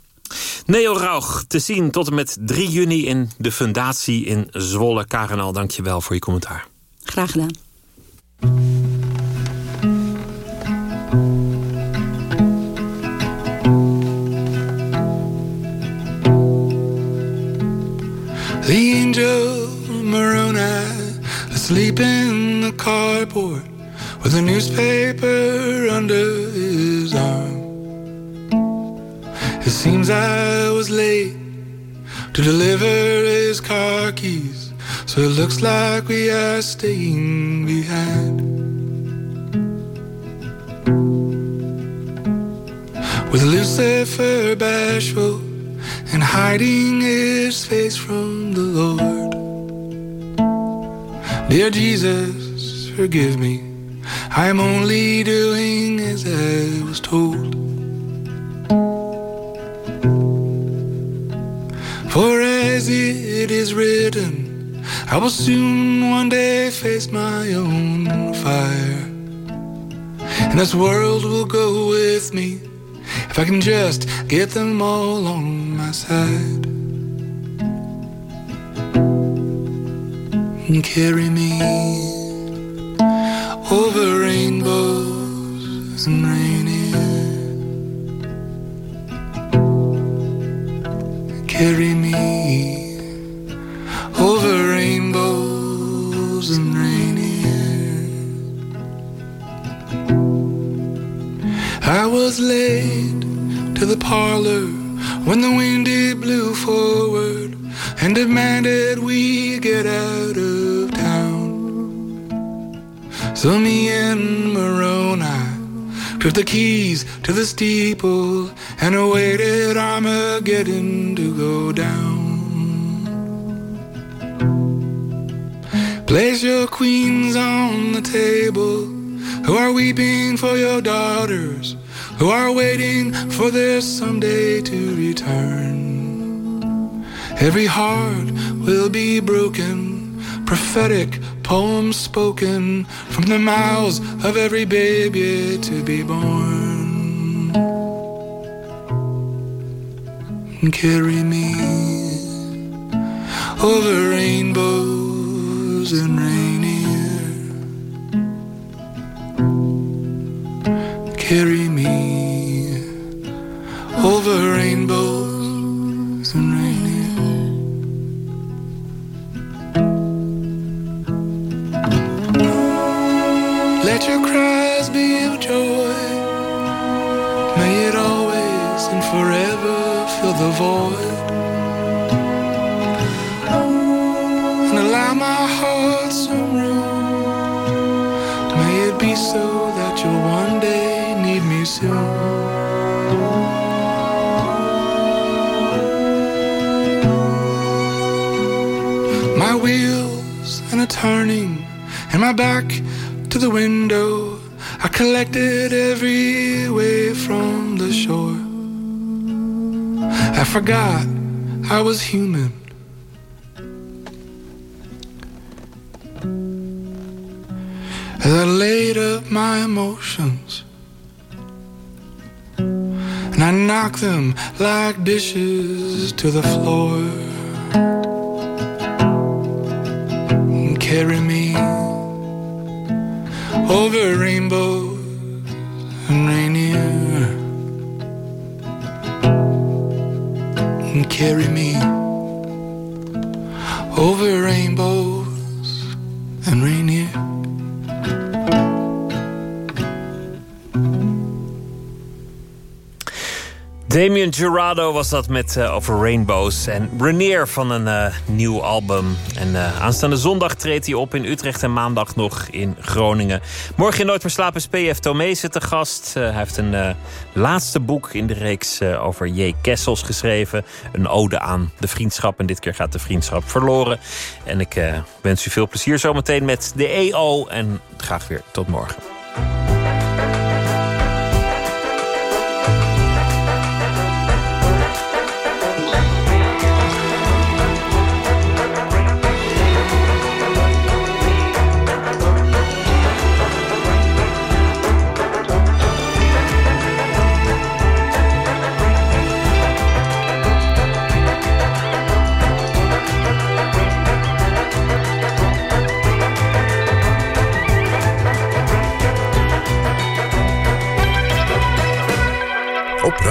Speaker 2: Neo Rauch, te zien tot en met 3 juni in de Fundatie in Zwolle. Karenal, dank je wel voor je commentaar.
Speaker 12: Graag gedaan.
Speaker 14: The angel maroon asleep in the cardboard with a newspaper under his arm. It seems I was late to deliver his car keys, so it looks like we are staying behind. With Lucifer bashful and hiding his face from the Lord. Dear Jesus, forgive me. I am only doing as I was told. For as it is written, I will soon one day face my own fire. And this world will go with me if I can just get them all on my side. And carry me over rainbows and rainy. Carry me over I was late to the parlor when the wind it blew forward and demanded we get out of town. So me and Moroni took the keys to the steeple and awaited Armageddon to go down. Place your queens on the table who are weeping for your daughters, who are waiting for their someday to return. Every heart will be broken, prophetic poems spoken from the mouths of every baby to be born. Carry me over rainbows and rainy. Carry me void. And allow my heart some room. May it be so that you'll one day need me soon. My wheels and a turning, and my back to the window. I collected every wave from the shore. I forgot I was human. As I laid up my emotions and I knocked them like dishes to the floor. And carry me over rainbows carry me over rainbows
Speaker 2: Damien Gerardo was dat met eh, over Rainbows. En Renier van een eh, nieuw album. En eh, aanstaande zondag treedt hij op in Utrecht en maandag nog in Groningen. Morgen in Nooit meer slapen is P.F. Tomezen te gast. hij heeft een laatste boek in de reeks over J. Kessels geschreven. Een ode aan de vriendschap. En dit keer gaat de vriendschap verloren. En ik wens u veel plezier zometeen met de EO. En graag weer tot morgen.